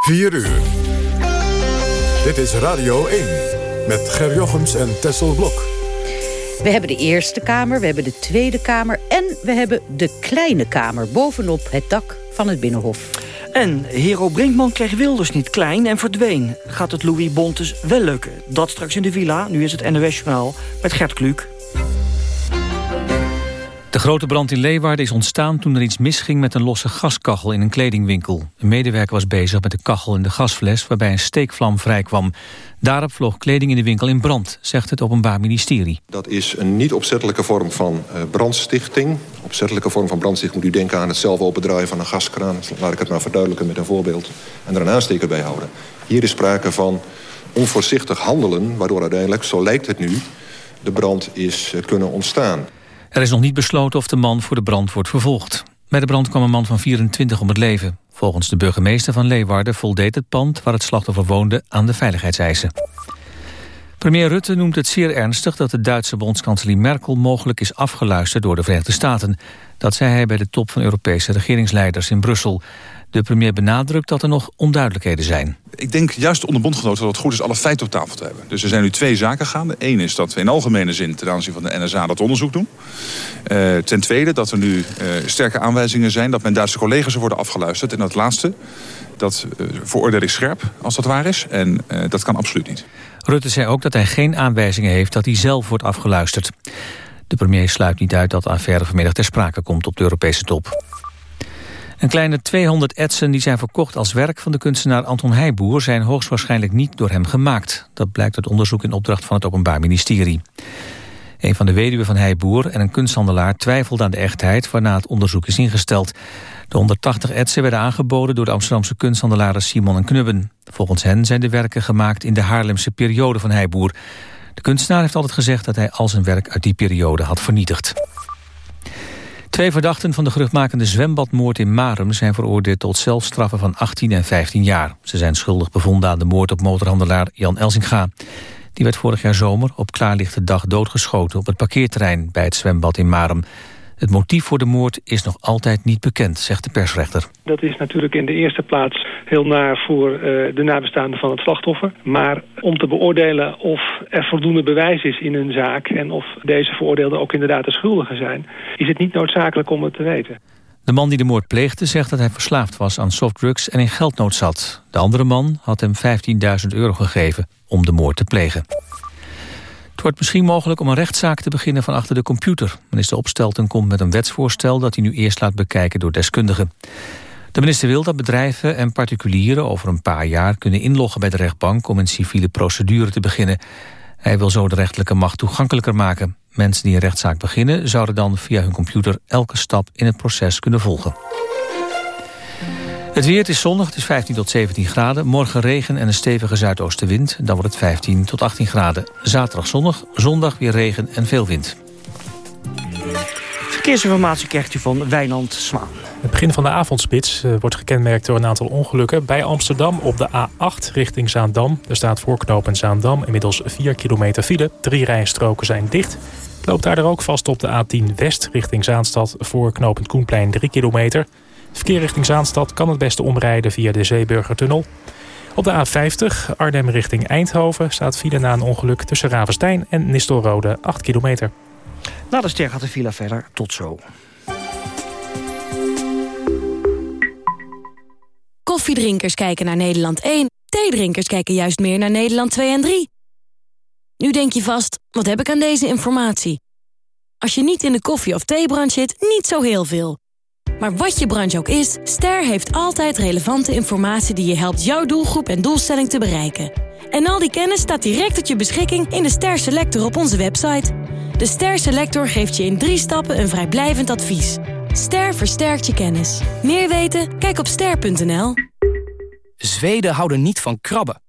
4 uur. Dit is Radio 1 met Ger Jochems en Tessel Blok. We hebben de Eerste Kamer, we hebben de Tweede Kamer... en we hebben de Kleine Kamer bovenop het dak van het Binnenhof. En Hero Brinkman kreeg Wilders niet klein en verdween. Gaat het Louis Bontes wel lukken? Dat straks in de villa. Nu is het NOS-journaal met Gert Kluk. Grote brand in Leeuwarden is ontstaan toen er iets misging met een losse gaskachel in een kledingwinkel. Een medewerker was bezig met de kachel in de gasfles waarbij een steekvlam vrijkwam. Daarop vloog kleding in de winkel in brand, zegt het Openbaar Ministerie. Dat is een niet opzettelijke vorm van uh, brandstichting. Opzettelijke vorm van brandstichting moet u denken aan het zelf opendraaien van een gaskraan. Laat ik het maar verduidelijken met een voorbeeld. En er een aansteker bij houden. Hier is sprake van onvoorzichtig handelen, waardoor uiteindelijk, zo lijkt het nu, de brand is uh, kunnen ontstaan. Er is nog niet besloten of de man voor de brand wordt vervolgd. Bij de brand kwam een man van 24 om het leven. Volgens de burgemeester van Leeuwarden voldeed het pand waar het slachtoffer woonde aan de veiligheidseisen. Premier Rutte noemt het zeer ernstig dat de Duitse bondskanselier Merkel mogelijk is afgeluisterd door de Verenigde Staten. Dat zei hij bij de top van Europese regeringsleiders in Brussel. De premier benadrukt dat er nog onduidelijkheden zijn. Ik denk juist onder bondgenoten dat het goed is alle feiten op tafel te hebben. Dus er zijn nu twee zaken gaande. Eén is dat we in algemene zin ten aanzien van de NSA dat onderzoek doen. Uh, ten tweede dat er nu uh, sterke aanwijzingen zijn dat mijn Duitse collega's worden afgeluisterd. En dat laatste, dat uh, veroordeel ik scherp als dat waar is. En dat kan absoluut niet. Rutte zei ook dat hij geen aanwijzingen heeft dat hij zelf wordt afgeluisterd. De premier sluit niet uit dat de affaire vanmiddag ter sprake komt op de Europese top. Een kleine 200 etsen die zijn verkocht als werk van de kunstenaar Anton Heijboer... zijn hoogstwaarschijnlijk niet door hem gemaakt. Dat blijkt uit onderzoek in opdracht van het Openbaar Ministerie. Een van de weduwen van Heijboer en een kunsthandelaar twijfelde aan de echtheid... waarna het onderzoek is ingesteld. De 180 etsen werden aangeboden door de Amsterdamse kunsthandelaren Simon en Knubben. Volgens hen zijn de werken gemaakt in de Haarlemse periode van Heijboer. De kunstenaar heeft altijd gezegd dat hij al zijn werk uit die periode had vernietigd. Twee verdachten van de geruchtmakende zwembadmoord in Marum... zijn veroordeeld tot zelfstraffen van 18 en 15 jaar. Ze zijn schuldig bevonden aan de moord op motorhandelaar Jan Elsinga. Die werd vorig jaar zomer op klaarlichte dag doodgeschoten... op het parkeerterrein bij het zwembad in Marum. Het motief voor de moord is nog altijd niet bekend, zegt de persrechter. Dat is natuurlijk in de eerste plaats heel naar voor uh, de nabestaanden van het slachtoffer. Maar om te beoordelen of er voldoende bewijs is in een zaak... en of deze veroordeelden ook inderdaad de schuldigen zijn... is het niet noodzakelijk om het te weten. De man die de moord pleegde zegt dat hij verslaafd was aan softdrugs en in geldnood zat. De andere man had hem 15.000 euro gegeven om de moord te plegen. Het wordt misschien mogelijk om een rechtszaak te beginnen van achter de computer. Minister Opstelten komt met een wetsvoorstel dat hij nu eerst laat bekijken door deskundigen. De minister wil dat bedrijven en particulieren over een paar jaar kunnen inloggen bij de rechtbank om een civiele procedure te beginnen. Hij wil zo de rechterlijke macht toegankelijker maken. Mensen die een rechtszaak beginnen zouden dan via hun computer elke stap in het proces kunnen volgen. Het weer is zonnig, het is 15 tot 17 graden. Morgen regen en een stevige zuidoostenwind. Dan wordt het 15 tot 18 graden. Zaterdag zonnig, zondag weer regen en veel wind. Verkeersinformatie krijgt u van Wijnand Zwaan. Het begin van de avondspits uh, wordt gekenmerkt door een aantal ongelukken. Bij Amsterdam op de A8 richting Zaandam. Er staat voorknopend Zaandam inmiddels 4 kilometer file. Drie rijstroken zijn dicht. Het loopt daar ook vast op de A10 West richting Zaanstad... voor knopend Koenplein 3 kilometer... Verkeer richting Zaanstad kan het beste omrijden via de Zeeburgertunnel. Op de A50 Arnhem richting Eindhoven staat file na een ongeluk tussen Ravenstein en Nistelrode 8 kilometer. Na de ster gaat de file verder. Tot zo. Koffiedrinkers kijken naar Nederland 1. Theedrinkers kijken juist meer naar Nederland 2 en 3. Nu denk je vast, wat heb ik aan deze informatie? Als je niet in de koffie- of theebrand zit, niet zo heel veel. Maar wat je branche ook is, Ster heeft altijd relevante informatie... die je helpt jouw doelgroep en doelstelling te bereiken. En al die kennis staat direct tot je beschikking in de Ster Selector op onze website. De Ster Selector geeft je in drie stappen een vrijblijvend advies. Ster versterkt je kennis. Meer weten? Kijk op ster.nl. Zweden houden niet van krabben.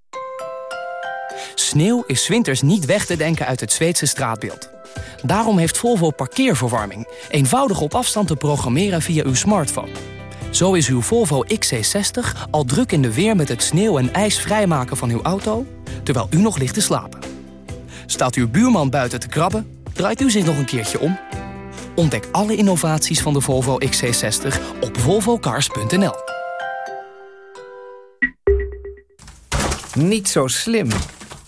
Sneeuw is winters niet weg te denken uit het Zweedse straatbeeld. Daarom heeft Volvo parkeerverwarming. Eenvoudig op afstand te programmeren via uw smartphone. Zo is uw Volvo XC60 al druk in de weer met het sneeuw en ijs vrijmaken van uw auto... terwijl u nog ligt te slapen. Staat uw buurman buiten te krabben, draait u zich nog een keertje om. Ontdek alle innovaties van de Volvo XC60 op volvocars.nl. Niet zo slim.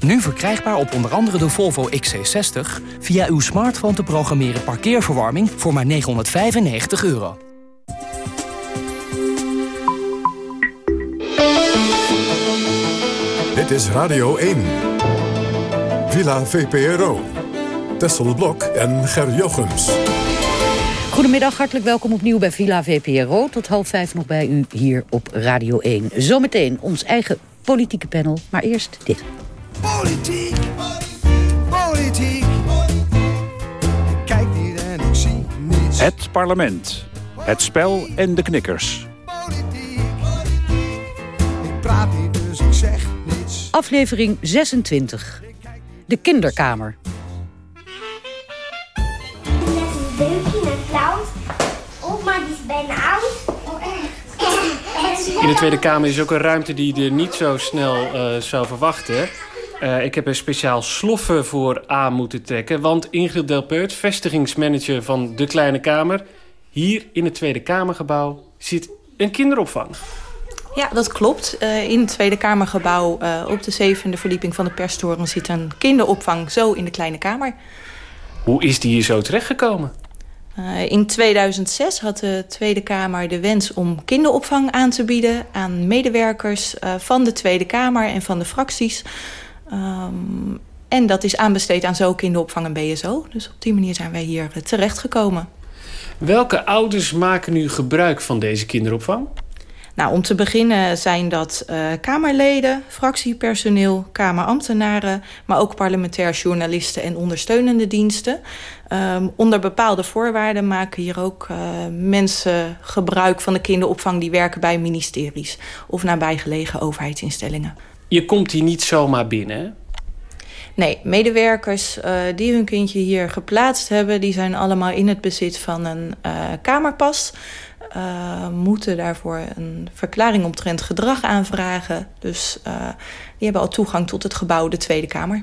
Nu verkrijgbaar op onder andere de Volvo XC60... via uw smartphone te programmeren parkeerverwarming voor maar 995 euro. Dit is Radio 1. Villa VPRO. Tessel Blok en Ger Jochems. Goedemiddag, hartelijk welkom opnieuw bij Villa VPRO. Tot half vijf nog bij u hier op Radio 1. Zometeen ons eigen politieke panel, maar eerst dit. Politiek, politiek. Ik kijk niet en ik zie niets. Het parlement, het spel en de knikkers. Ik praat niet, dus ik zeg niets. Aflevering 26. De kinderkamer. een beukje naar Klaus. Maar die is bijna oud. Echt? In de Tweede Kamer is ook een ruimte die je er niet zo snel eh, zou verwachten. Eh, ik heb er speciaal sloffen voor aan moeten trekken. Want Ingrid Delpeut, vestigingsmanager van de Kleine Kamer... hier in het Tweede Kamergebouw zit een kinderopvang. Ja, dat klopt. Uh, in het Tweede Kamergebouw uh, op de zevende verdieping van de perstoren... zit een kinderopvang zo in de Kleine Kamer. Hoe is die hier zo terechtgekomen? Uh, in 2006 had de Tweede Kamer de wens om kinderopvang aan te bieden... aan medewerkers van de Tweede Kamer en van de fracties... Um, en dat is aanbesteed aan zo kinderopvang en BSO. Dus op die manier zijn wij hier terechtgekomen. Welke ouders maken nu gebruik van deze kinderopvang? Nou, om te beginnen zijn dat uh, Kamerleden, fractiepersoneel, Kamerambtenaren... maar ook parlementair journalisten en ondersteunende diensten. Um, onder bepaalde voorwaarden maken hier ook uh, mensen gebruik van de kinderopvang... die werken bij ministeries of nabijgelegen overheidsinstellingen. Je komt hier niet zomaar binnen? Nee, medewerkers uh, die hun kindje hier geplaatst hebben... die zijn allemaal in het bezit van een uh, kamerpas... Uh, moeten daarvoor een verklaring omtrent gedrag aanvragen. Dus die hebben al toegang tot het gebouw de Tweede Kamer.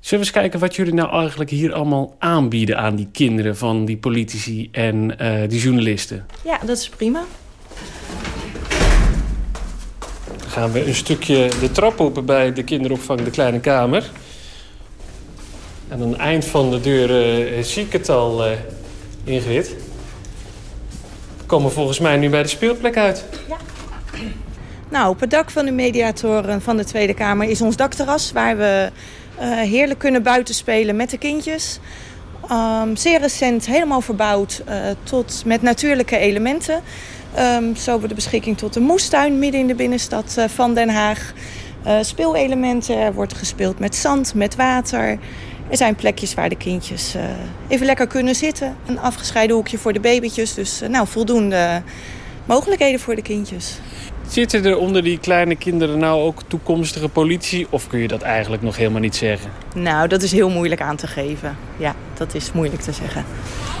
Zullen we eens kijken wat jullie nou eigenlijk hier allemaal aanbieden... aan die kinderen van die politici en die journalisten? Ja, dat is prima. Dan gaan we een stukje de trap op bij de kinderopvang De Kleine Kamer. En aan het eind van de deur zie ik het al, Ingrid komen volgens mij nu bij de speelplek uit. Ja. Nou, op het dak van de mediatoren van de Tweede Kamer is ons dakterras... waar we uh, heerlijk kunnen buitenspelen met de kindjes. Um, zeer recent helemaal verbouwd uh, tot met natuurlijke elementen. Um, zo hebben we de beschikking tot een moestuin midden in de binnenstad uh, van Den Haag. speelelementen, er wordt gespeeld met zand, met water... Er zijn plekjes waar de kindjes uh, even lekker kunnen zitten. Een afgescheiden hoekje voor de babytjes. Dus nou, voldoende mogelijkheden voor de kindjes. Zitten er onder die kleine kinderen nou ook toekomstige politici? Of kun je dat eigenlijk nog helemaal niet zeggen? Nou, dat is heel moeilijk aan te geven. Ja, dat is moeilijk te zeggen.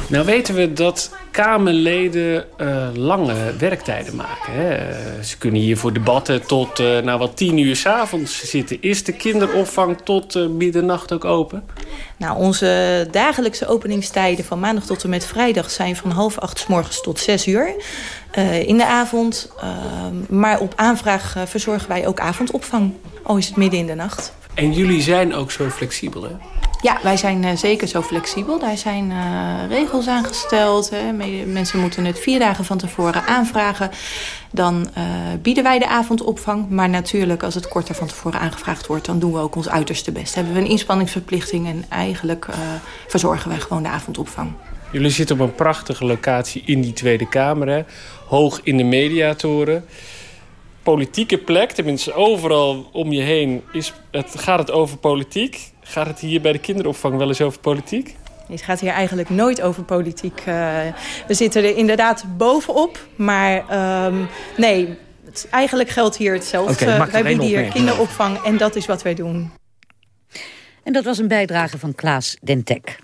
Nou weten we dat Kamerleden uh, lange werktijden maken. Hè? Ze kunnen hier voor debatten tot uh, nou, wat tien uur s avonds zitten. Is de kinderopvang tot uh, middernacht ook open? Nou, onze dagelijkse openingstijden van maandag tot en met vrijdag... zijn van half acht s morgens tot zes uur in de avond. maar op aanvraag verzorgen wij ook avondopvang. Al is het midden in de nacht. En jullie zijn ook zo flexibel, hè? Ja, wij zijn uh, zeker zo flexibel. Daar zijn uh, regels aangesteld. Hè. Mensen moeten het vier dagen van tevoren aanvragen. Dan uh, bieden wij de avondopvang. Maar natuurlijk, als het korter van tevoren aangevraagd wordt... dan doen we ook ons uiterste best. Hebben we een inspanningsverplichting... en eigenlijk verzorgen wij gewoon de avondopvang. Jullie zitten op een prachtige locatie in die Tweede Kamer. Hè? Hoog in de mediatoren politieke plek, tenminste overal om je heen, is het, gaat het over politiek. Gaat het hier bij de kinderopvang wel eens over politiek? Het gaat hier eigenlijk nooit over politiek. Uh, we zitten er inderdaad bovenop, maar um, nee, het, eigenlijk geldt hier hetzelfde. Okay, wij bieden hier kinderopvang en dat is wat wij doen. En dat was een bijdrage van Klaas Dentek.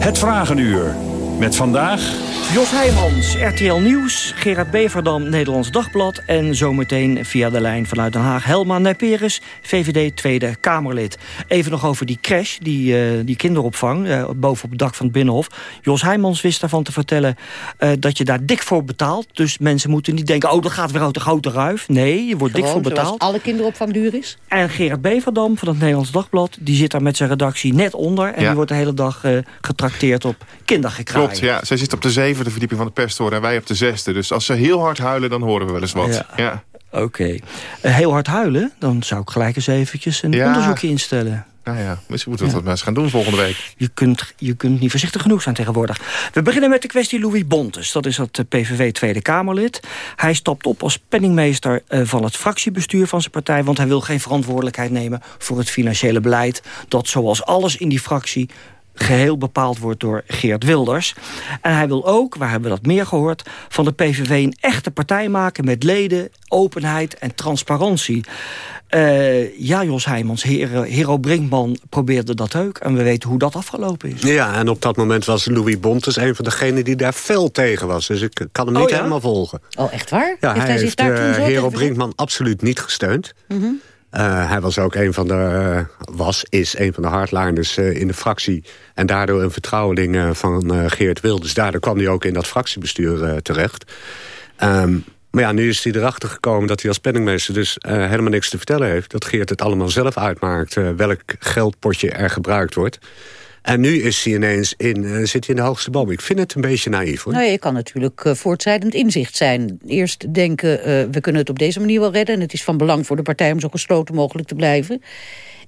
Het Vragenuur. Met vandaag... Jos Heijmans, RTL Nieuws, Gerard Beverdam, Nederlands Dagblad... en zometeen via de lijn vanuit Den Haag Helma Nijperes, VVD Tweede Kamerlid. Even nog over die crash, die, uh, die kinderopvang, uh, boven op het dak van het Binnenhof. Jos Heijmans wist daarvan te vertellen uh, dat je daar dik voor betaalt. Dus mensen moeten niet denken, oh, dat gaat weer uit de grote ruif. Nee, je wordt Gewoon, dik voor betaald. alle kinderopvang duur is. En Gerard Beverdam van het Nederlands Dagblad... die zit daar met zijn redactie net onder... en Ja. die wordt de hele dag getrakteerd op kindergekraai. Klopt, ja. Zij zit op de zevende verdieping van de perstoren en wij op de zesde. Dus als ze heel hard huilen, dan horen we wel eens wat. Ja. Ja. Oké. Eh, heel hard huilen, dan zou ik gelijk eens eventjes een Ja. onderzoekje instellen. Nou ja, misschien moeten we dat maar eens gaan doen volgende week. Je kunt, je kunt niet voorzichtig genoeg zijn tegenwoordig. We beginnen met de kwestie Louis Bontes. Dat is het eh, PVV Tweede Kamerlid. Hij stapt op als penningmeester eh, van het fractiebestuur van zijn partij... want hij wil geen verantwoordelijkheid nemen voor het financiële beleid... dat zoals alles in die fractie geheel bepaald wordt door Geert Wilders. En hij wil ook, waar hebben we dat meer gehoord... van de PVV een echte partij maken met leden, openheid en transparantie. Eh, ja, Jos Heijmans, Hero, Hero Brinkman probeerde dat ook. En we weten hoe dat afgelopen is. Ja, en op dat moment was Louis Bontes een van degenen die daar fel tegen was. Dus ik kan hem Oh, niet ja? helemaal volgen. Oh, echt waar? Ja, heeft hij, heeft daar toen eh, zo Hero Brinkman absoluut niet gesteund. Mhm. Eh, hij was ook een van de, eh, was, is een van de hardliners eh, in de fractie. En daardoor een vertrouweling van Geert Wilders. Daardoor kwam hij ook in dat fractiebestuur terecht. Ehm, maar ja, nu is hij erachter gekomen dat hij als penningmeester dus helemaal niks te vertellen heeft. Dat Geert het allemaal zelf uitmaakt welk geldpotje er gebruikt wordt. En nu is hij ineens in, eh, zit hij in de hoogste boom. Ik vind het een beetje naïef hoor. Nou, je kan natuurlijk voortzijdend inzicht zijn. Eerst denken, eh, we kunnen het op deze manier wel redden... en het is van belang voor de partij om zo gesloten mogelijk te blijven.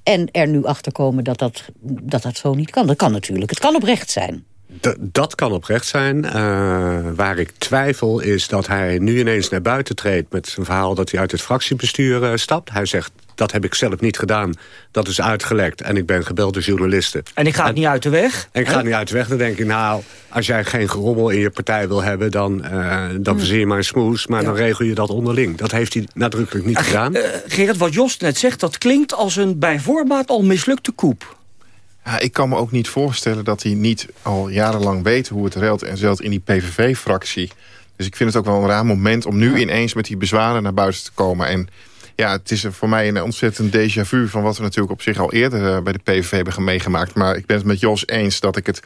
En er nu achter komen dat dat, dat dat zo niet kan. Dat kan natuurlijk. Het kan oprecht zijn. D- dat kan oprecht zijn. Eh, waar ik twijfel is dat hij nu ineens naar buiten treedt... met zijn verhaal dat hij uit het fractiebestuur eh, stapt. Hij zegt, dat heb ik zelf niet gedaan. Dat is uitgelekt en ik ben gebeld door journalisten. En ik ga het niet uit de weg. En ik ga niet uit de weg. Dan denk ik, nou, als jij geen gerommel in je partij wil hebben... dan, eh dan verzin je maar een smoes, maar dan regel je dat onderling. Dat heeft hij nadrukkelijk niet gedaan. Gerrit, wat Jos net zegt, dat klinkt als een bij voorbaat al mislukte koep. Ja, ik kan me ook niet voorstellen dat hij niet al jarenlang weet hoe het ruilt en zelt in die PVV-fractie. Dus ik vind het ook wel een raar moment om nu ineens met die bezwaren naar buiten te komen. En ja, het is voor mij een ontzettend déjà vu van wat we natuurlijk op zich al eerder eh, bij de PVV hebben meegemaakt. Maar ik ben het met Jos eens dat ik het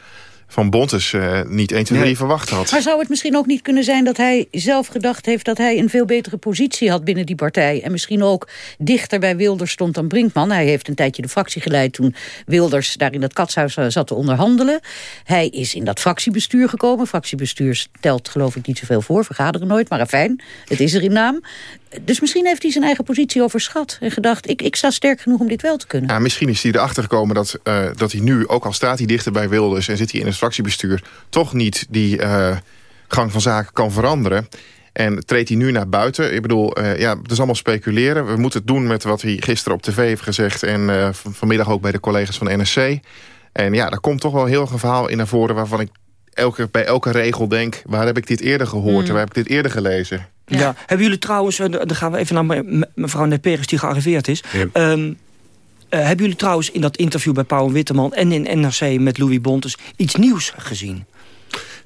van Bontes eh, niet 1, 2, 3 verwacht had. Maar zou het misschien ook niet kunnen zijn dat hij zelf gedacht heeft... dat hij een veel betere positie had binnen die partij... en misschien ook dichter bij Wilders stond dan Brinkman. Hij heeft een tijdje de fractie geleid toen Wilders daar in dat katshuis eh, zat te onderhandelen. Hij is in dat fractiebestuur gekomen. Fractiebestuur stelt geloof ik niet zoveel voor, vergaderen nooit, maar fijn. Het is er in naam. Dus misschien heeft hij zijn eigen positie overschat en gedacht... ik, ik sta sterk genoeg om dit wel te kunnen. Ja, misschien is hij erachter gekomen dat, eh, dat hij nu, ook al staat hij dichter bij Wilders... en zit hij in het fractiebestuur, toch niet die eh, gang van zaken kan veranderen. En treedt hij nu naar buiten? Ik bedoel, eh, ja, het is allemaal speculeren. We moeten het doen met wat hij gisteren op tv heeft gezegd... en van- vanmiddag ook bij de collega's van NSC. En ja, daar komt toch wel heel een verhaal in naar voren... waarvan ik elke, bij elke regel denk... waar heb ik dit eerder gehoord Mm. en waar heb ik dit eerder gelezen? Ja. Hebben jullie trouwens, eh, dan gaan we even naar me- me- mevrouw Neperes die gearriveerd is. Ehm, eh, hebben jullie trouwens in dat interview bij Pauw Witteman en in NRC met Louis Bontes iets nieuws gezien?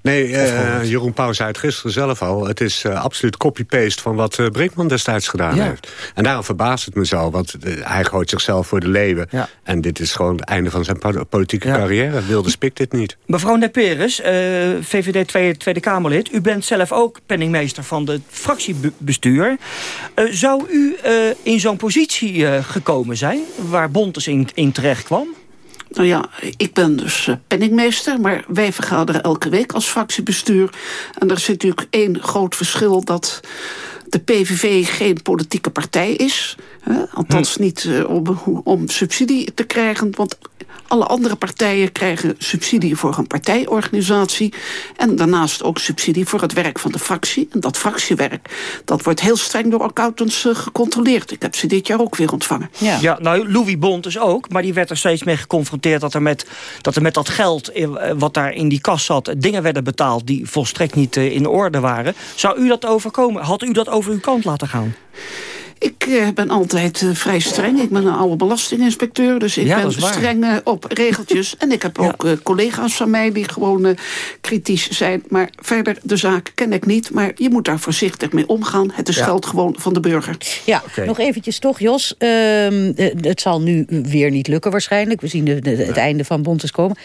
Nee, eh, Jeroen Pauw zei het gisteren zelf al. Het is eh, absoluut copy-paste van wat eh, Brinkman destijds gedaan Ja. heeft. En daarom verbaast het me zo, want hij gooit zichzelf voor de leeuwen. En dit is gewoon het einde van zijn po- politieke carrière. Wilde spikt dit niet. Mevrouw Neperes, VVD Tweede, Tweede Kamerlid. U bent zelf ook penningmeester van het fractiebestuur. Zou u in zo'n positie gekomen zijn... waar Bontes in, in terecht kwam? Nou ja, ik ben dus eh, penningmeester, maar wij vergaderen elke week als fractiebestuur. En er zit natuurlijk één groot verschil dat de PVV geen politieke partij is. Hè? Althans niet eh, om, om subsidie te krijgen, want alle andere partijen krijgen subsidie voor een partijorganisatie. En daarnaast ook subsidie voor het werk van de fractie. En dat fractiewerk, dat wordt heel streng door accountants eh, gecontroleerd. Ik heb ze dit jaar ook weer ontvangen. Ja. nou, Louis Bontes ook. Maar die werd er steeds mee geconfronteerd dat er met dat, er met dat geld eh, wat daar in die kas zat... dingen werden betaald die volstrekt niet in orde waren. Zou u dat overkomen? Had u dat over uw kant laten gaan? Ik uh, ben altijd uh, vrij streng. Ik ben een oude belastinginspecteur, dus ik ja, ben streng uh, op regeltjes. en ik heb ook collega's van mij die gewoon kritisch zijn. Maar verder, de zaak ken ik niet. Maar je moet daar voorzichtig mee omgaan. Het is ja. geld gewoon van de burger. Ja, okay. nog eventjes toch, Jos. Uh, het zal nu weer niet lukken waarschijnlijk. We zien de, de, het einde van Bontes komen.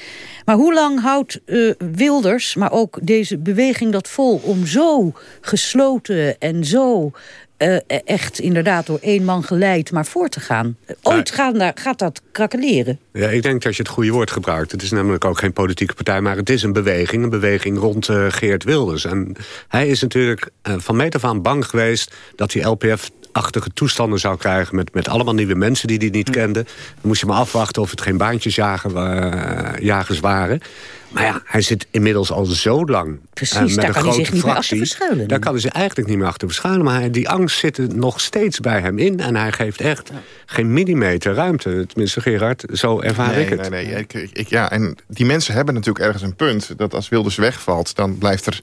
Maar hoe lang houdt uh, Wilders, maar ook deze beweging dat vol... om zo gesloten en zo uh, echt inderdaad door één man geleid maar voor te gaan. Ooit gaan daar, gaat dat krakeleren. Ja, ik denk dat je het goede woord gebruikt. Het is namelijk ook geen politieke partij, maar het is een beweging. Een beweging rond uh, Geert Wilders. En hij is natuurlijk uh, van meet af aan bang geweest... dat die LPF achtige toestanden zou krijgen... met, met allemaal nieuwe mensen die hij niet kende. Dan moest je maar afwachten of het geen baantjesjagers waren. Maar ja, hij zit inmiddels al zo lang. Precies, met daar een kan hij zich niet meer achter verschuilen. Daar kan hij zich eigenlijk niet meer achter verschuilen. Maar hij, die angst zit er nog steeds bij hem in. En hij geeft echt. Geen millimeter ruimte. Tenminste, Gerard, zo ervaar nee, ik het. Nee, nee, ik, ik, ja, en die mensen hebben natuurlijk ergens een punt. Dat als Wilders wegvalt, dan blijft er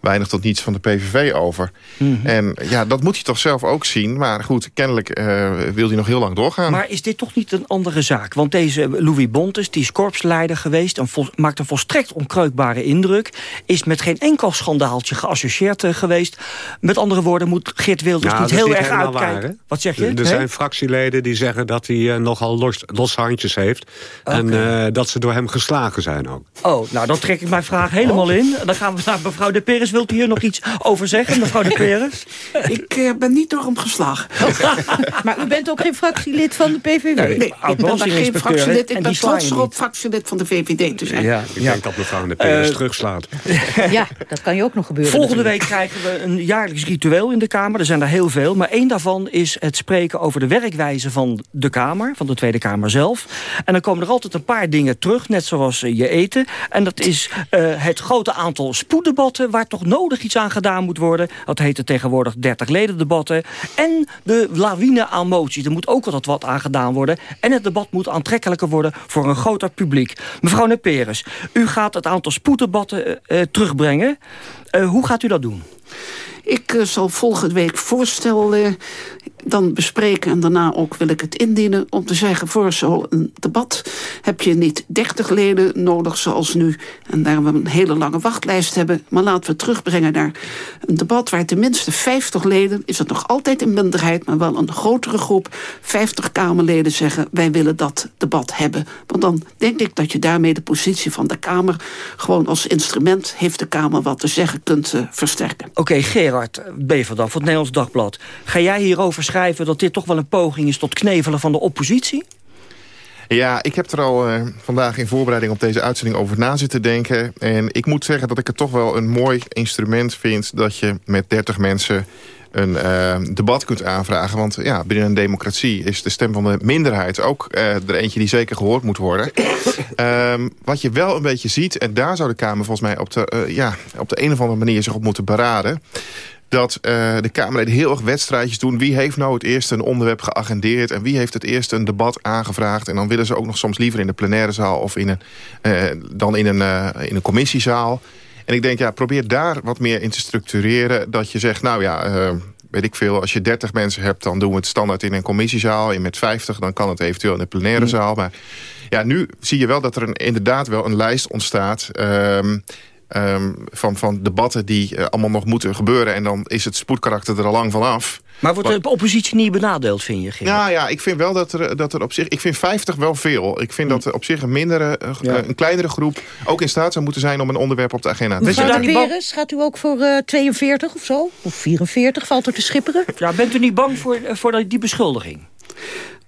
weinig tot niets van de PVV over. Mm -hmm. En ja, dat moet hij toch zelf ook zien. Maar goed, kennelijk uh, wil hij nog heel lang doorgaan. Maar is dit toch niet een andere zaak? Want deze Louis Bontes, die is korpsleider geweest... en maakt een volstrekt onkreukbare indruk... is met geen enkel schandaaltje geassocieerd uh, geweest. Met andere woorden, moet Geert Wilders nou, niet heel niet erg uitkijken. Waar, Wat zeg je? Er zijn fractieleden die zeggen dat hij uh, nogal los, los handjes heeft. Okay. En dat ze door hem geslagen zijn ook. Oh, nou dan trek ik mijn vraag helemaal oh. in. Dan gaan we naar mevrouw De Peres. Wilt u hier nog iets over zeggen, mevrouw De Peres? ik uh, ben niet door hem geslagen. maar u bent ook geen fractielid van de PVV? Nee, nee ik ben geen fractielid. Ik ben trots erop fractielid van de VVD te zijn. Ja, ik ja. denk dat mevrouw De Peres uh, terugslaat. ja, dat kan je ook nog gebeuren. Volgende natuurlijk. week krijgen we een jaarlijks ritueel in de Kamer. Er zijn er heel veel. Maar één daarvan is het spreken over de werkwijze van de Kamer. Van de Tweede Kamer zelf. En dan komen er altijd een paar dingen terug. Net zoals uh, je eten. En dat is uh, het grote aantal spoeddebatten... waar toch nodig iets aan gedaan moet worden. Dat heet tegenwoordig 30 leden debatten. En de lawine aan moties. Er moet ook altijd wat aan gedaan worden. En het debat moet aantrekkelijker worden voor een groter publiek. Mevrouw Neperes, u gaat het aantal spoeddebatten uh, terugbrengen. Hoe gaat u dat doen? Ik zal volgende week voorstellen dan bespreken en daarna ook wil ik het indienen... om te zeggen, voor zo'n debat heb je niet 30 leden nodig zoals nu... en daar we een hele lange wachtlijst hebben. Maar laten we terugbrengen naar een debat... waar tenminste 50 leden, is het nog altijd een minderheid... maar wel een grotere groep, 50 Kamerleden zeggen... wij willen dat debat hebben. Want dan denk ik dat je daarmee de positie van de Kamer... gewoon als instrument heeft de Kamer wat te zeggen kunt uh, versterken. Oké, Gerard Beverdam van het Nederlands Dagblad. Ga jij hierover schrijven dat dit toch wel een poging is tot knevelen van de oppositie? Ja, ik heb er al uh, vandaag in voorbereiding op deze uitzending over na zitten denken. En ik moet zeggen dat ik het toch wel een mooi instrument vind... dat je met 30 mensen een uh, debat kunt aanvragen. Want ja, binnen een democratie is de stem van de minderheid ook uh, er eentje die zeker gehoord moet worden. um, wat je wel een beetje ziet, en daar zou de Kamer volgens mij op de, uh, ja, op de een of andere manier zich op moeten beraden dat uh, de Kamerleden heel erg wedstrijdjes doen. Wie heeft nou het eerste een onderwerp geagendeerd... en wie heeft het eerste een debat aangevraagd... en dan willen ze ook nog soms liever in de plenaire zaal... of in een, uh, dan in een, uh, in een commissiezaal. En ik denk, ja, probeer daar wat meer in te structureren... dat je zegt, nou ja, weet ik veel... als je 30 mensen hebt, dan doen we het standaard in een commissiezaal... en met 50, dan kan het eventueel in de plenaire zaal. Maar ja, nu zie je wel dat er een, inderdaad wel een lijst ontstaat... Um, Um, van, van debatten die uh, allemaal nog moeten gebeuren. En dan is het spoedkarakter er al lang vanaf. Maar wordt de oppositie niet benadeeld, vind je? Gerard? Nou ja, ik vind wel dat er, dat er op zich... Ik vind 50 wel veel. Ik vind dat er op zich een, mindere, uh, ja. een kleinere groep... ook in staat zou moeten zijn om een onderwerp op de agenda te zetten. Mevrouw Peres, gaat u ook voor uh, 42 of zo? Of 44? Valt er te schipperen? Ja, bent u niet bang voor, voor die beschuldiging?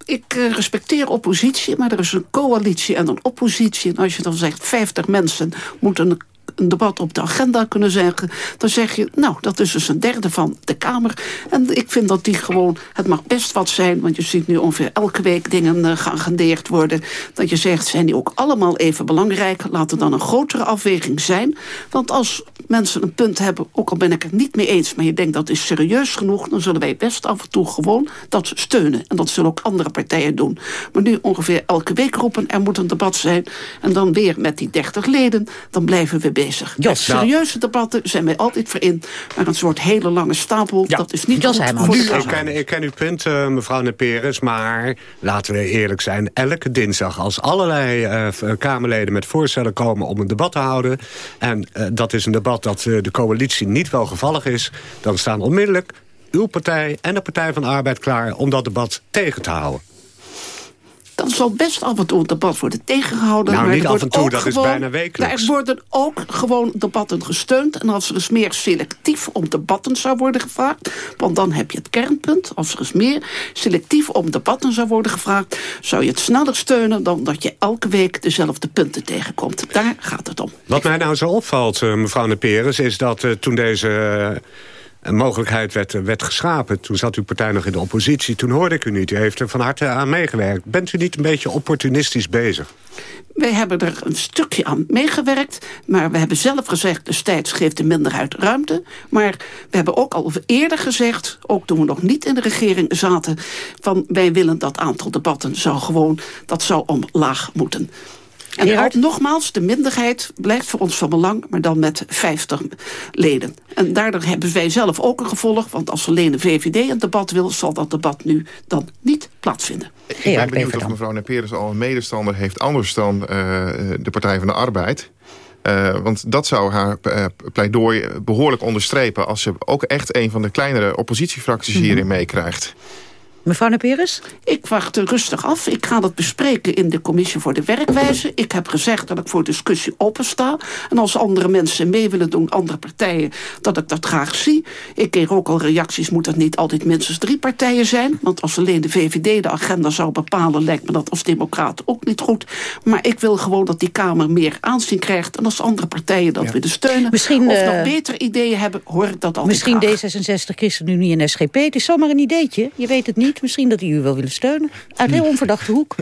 ik respecteer oppositie, maar er is een coalitie en een oppositie. En als je dan zegt 50 mensen moeten een een debat op de agenda kunnen zeggen... dan zeg je, nou, dat is dus een derde van de Kamer. En ik vind dat die gewoon, het mag best wat zijn... want je ziet nu ongeveer elke week dingen uh, geagendeerd worden... dat je zegt, zijn die ook allemaal even belangrijk? Laat er dan een grotere afweging zijn. Want als mensen een punt hebben, ook al ben ik het niet mee eens... maar je denkt dat is serieus genoeg... dan zullen wij best af en toe gewoon dat steunen. En dat zullen ook andere partijen doen. Maar nu ongeveer elke week roepen, er moet een debat zijn... en dan weer met die 30 leden, dan blijven we bezig. Jos. Serieuze debatten zijn wij altijd voor in. Maar een soort hele lange stapel, dat is niet Jos goed voor de Ik ken, ik ken uw punt, eh, mevrouw Neperes, maar laten we eerlijk zijn. Elke dinsdag als allerlei eh, Kamerleden met voorstellen komen om een debat te houden... en eh, dat is een debat dat eh, de coalitie niet welgevallig is... dan staan onmiddellijk uw partij en de Partij van de Arbeid klaar om dat debat tegen te houden. Dan zal best af en toe een debat worden tegengehouden. Nou, maar niet af en toe, dat is gewoon- bijna wekelijks. Er worden ook gewoon debatten gesteund. En als er eens meer selectief om debatten zou worden gevraagd... want dan heb je het kernpunt. Als er eens meer selectief om debatten zou worden gevraagd... zou je het sneller steunen dan dat je elke week dezelfde punten tegenkomt. Daar gaat het om. Wat mij nou zo opvalt, eh, mevrouw Neperes... is dat eh, toen deze eh, mogelijkheid werd, eh, werd geschapen... toen zat uw partij nog in de oppositie, toen hoorde ik u niet. U heeft er van harte aan meegewerkt. Bent u niet een beetje opportunistisch bezig? Wij hebben er een stukje aan meegewerkt. Maar we hebben zelf gezegd, destijds geeft de minderheid ruimte. Maar we hebben ook al eerder gezegd, ook toen we nog niet in de regering zaten... van wij willen dat aantal debatten zou gewoon, dat zou omlaag moeten. En nogmaals, de minderheid blijft voor ons van belang... maar dan met 50 leden. En daardoor hebben wij zelf ook een gevolg... want als alleen de VVD een debat wil... zal dat debat nu dan niet plaatsvinden. Ik ben benieuwd of mevrouw Neperes al een medestander heeft... anders dan eh, de Partij van de Arbeid. Eh, want dat zou haar eh, pleidooi behoorlijk onderstrepen... als ze ook echt een van de kleinere oppositiefracties Mhm. hierin meekrijgt. Mevrouw Neperes? Ik wacht er rustig af. Ik ga dat bespreken in de commissie voor de werkwijze. Ik heb gezegd dat ik voor discussie opensta. En als andere mensen mee willen doen, andere partijen... dat ik dat graag zie. Ik kreeg ook al reacties, moet het niet altijd minstens drie partijen zijn? Want als alleen de VVD de agenda zou bepalen... lijkt me dat als democraat ook niet goed. Maar ik wil gewoon dat die Kamer meer aanzien krijgt... en als andere partijen dat willen steunen... Misschien, of eh, nog betere ideeën hebben, hoor ik dat altijd Misschien graag. D66, ChristenUnie en SGP. Het is zomaar een ideetje. Je weet het niet. Misschien dat die u wel willen steunen. Uit heel onverdachte hoek.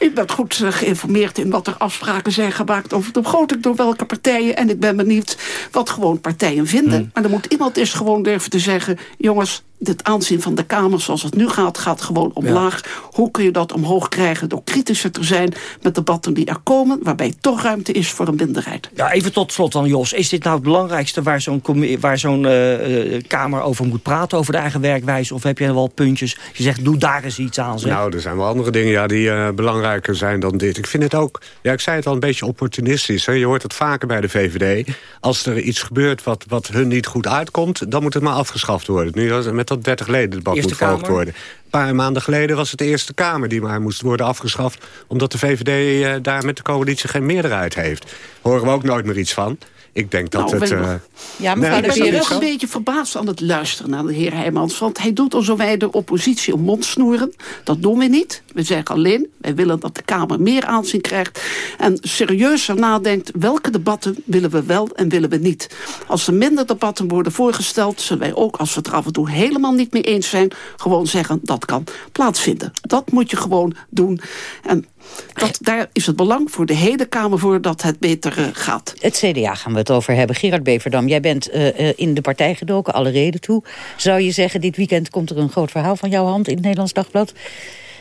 Ik ben goed eh, geïnformeerd in wat er afspraken zijn gemaakt over de begroting door welke partijen. En ik ben benieuwd wat gewoon partijen vinden. Hmm. Maar er moet iemand eens gewoon durven te zeggen... jongens, dit aanzien van de Kamer zoals het nu gaat, gaat gewoon omlaag. Hoe kun je dat omhoog krijgen door kritischer te zijn... met debatten die er komen, waarbij toch ruimte is voor een minderheid. Ja, even tot slot dan, Jos. Is dit nou het belangrijkste waar zo'n waar zo'n eh, eh, Kamer over moet praten... over de eigen werkwijze? Of heb je wel puntjes? Je zegt, doe daar eens iets aan, zeg. Nou, er zijn wel andere dingen ja, die eh, belangrijker zijn dan dit. Ik vind het ook, ja, ik zei het al, een beetje opportunistisch. Hè. Je hoort het vaker bij de VVD. Als er iets gebeurt wat, wat hun niet goed uitkomt... dan moet het maar afgeschaft worden. Nu met dat 30 leden debat Eerste moet verhoogd worden. Een paar maanden geleden was het de Eerste Kamer die maar moest worden afgeschaft... omdat de VVD eh, daar met de coalitie geen meerderheid heeft. Horen we ook nooit meer iets van. Ik denk dat Nou, het... eh. Ja, nee, ik ben wel een beetje verbaasd aan het luisteren naar de heer Heijmans. Want hij doet alsof wij de oppositie om mond snoeren. Dat doen we niet. We zeggen alleen, wij willen dat de Kamer meer aanzien krijgt. En serieuzer nadenkt, welke debatten willen we wel en willen we niet. Als er minder debatten worden voorgesteld... zullen wij ook, als we het er af en toe helemaal niet mee eens zijn... gewoon zeggen, dat kan plaatsvinden. Dat moet je gewoon doen. En dat, daar is het belang voor de hele Kamer voor dat het beter eh, gaat. Het CDA gaan we het over hebben. Gerard Beverdam, jij bent eh, eh, in de partij gedoken, alle reden toe. Zou je zeggen, dit weekend komt er een groot verhaal van jouw hand in het Nederlands Dagblad.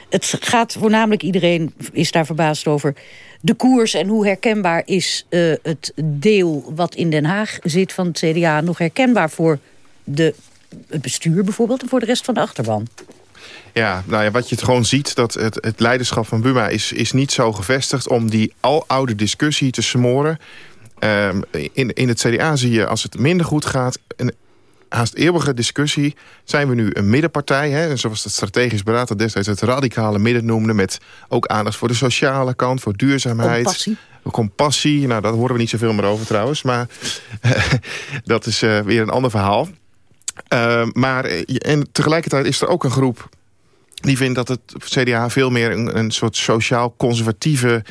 Het gaat voornamelijk, iedereen is daar verbaasd over... de koers en hoe herkenbaar is het deel wat in Den Haag zit van het CDA... nog herkenbaar voor de, het bestuur bijvoorbeeld en voor de rest van de achterban? Ja, nou ja, wat je het gewoon ziet, dat het, het leiderschap van Buma is, is niet zo gevestigd om die aloude discussie te smoren. Ehm, in, in het CDA zie je, als het minder goed gaat, een haast eeuwige discussie. Zijn we nu een middenpartij, hè? En zoals het strategisch beraad dat destijds het radicale midden noemde... met ook aandacht voor de sociale kant, voor duurzaamheid. Compassie. Compassie, nou daar horen we niet zoveel meer over trouwens. Maar dat is eh, weer een ander verhaal. Ehm, maar eh, en tegelijkertijd is er ook een groep die vindt dat het CDA veel meer een, een soort sociaal-conservatieve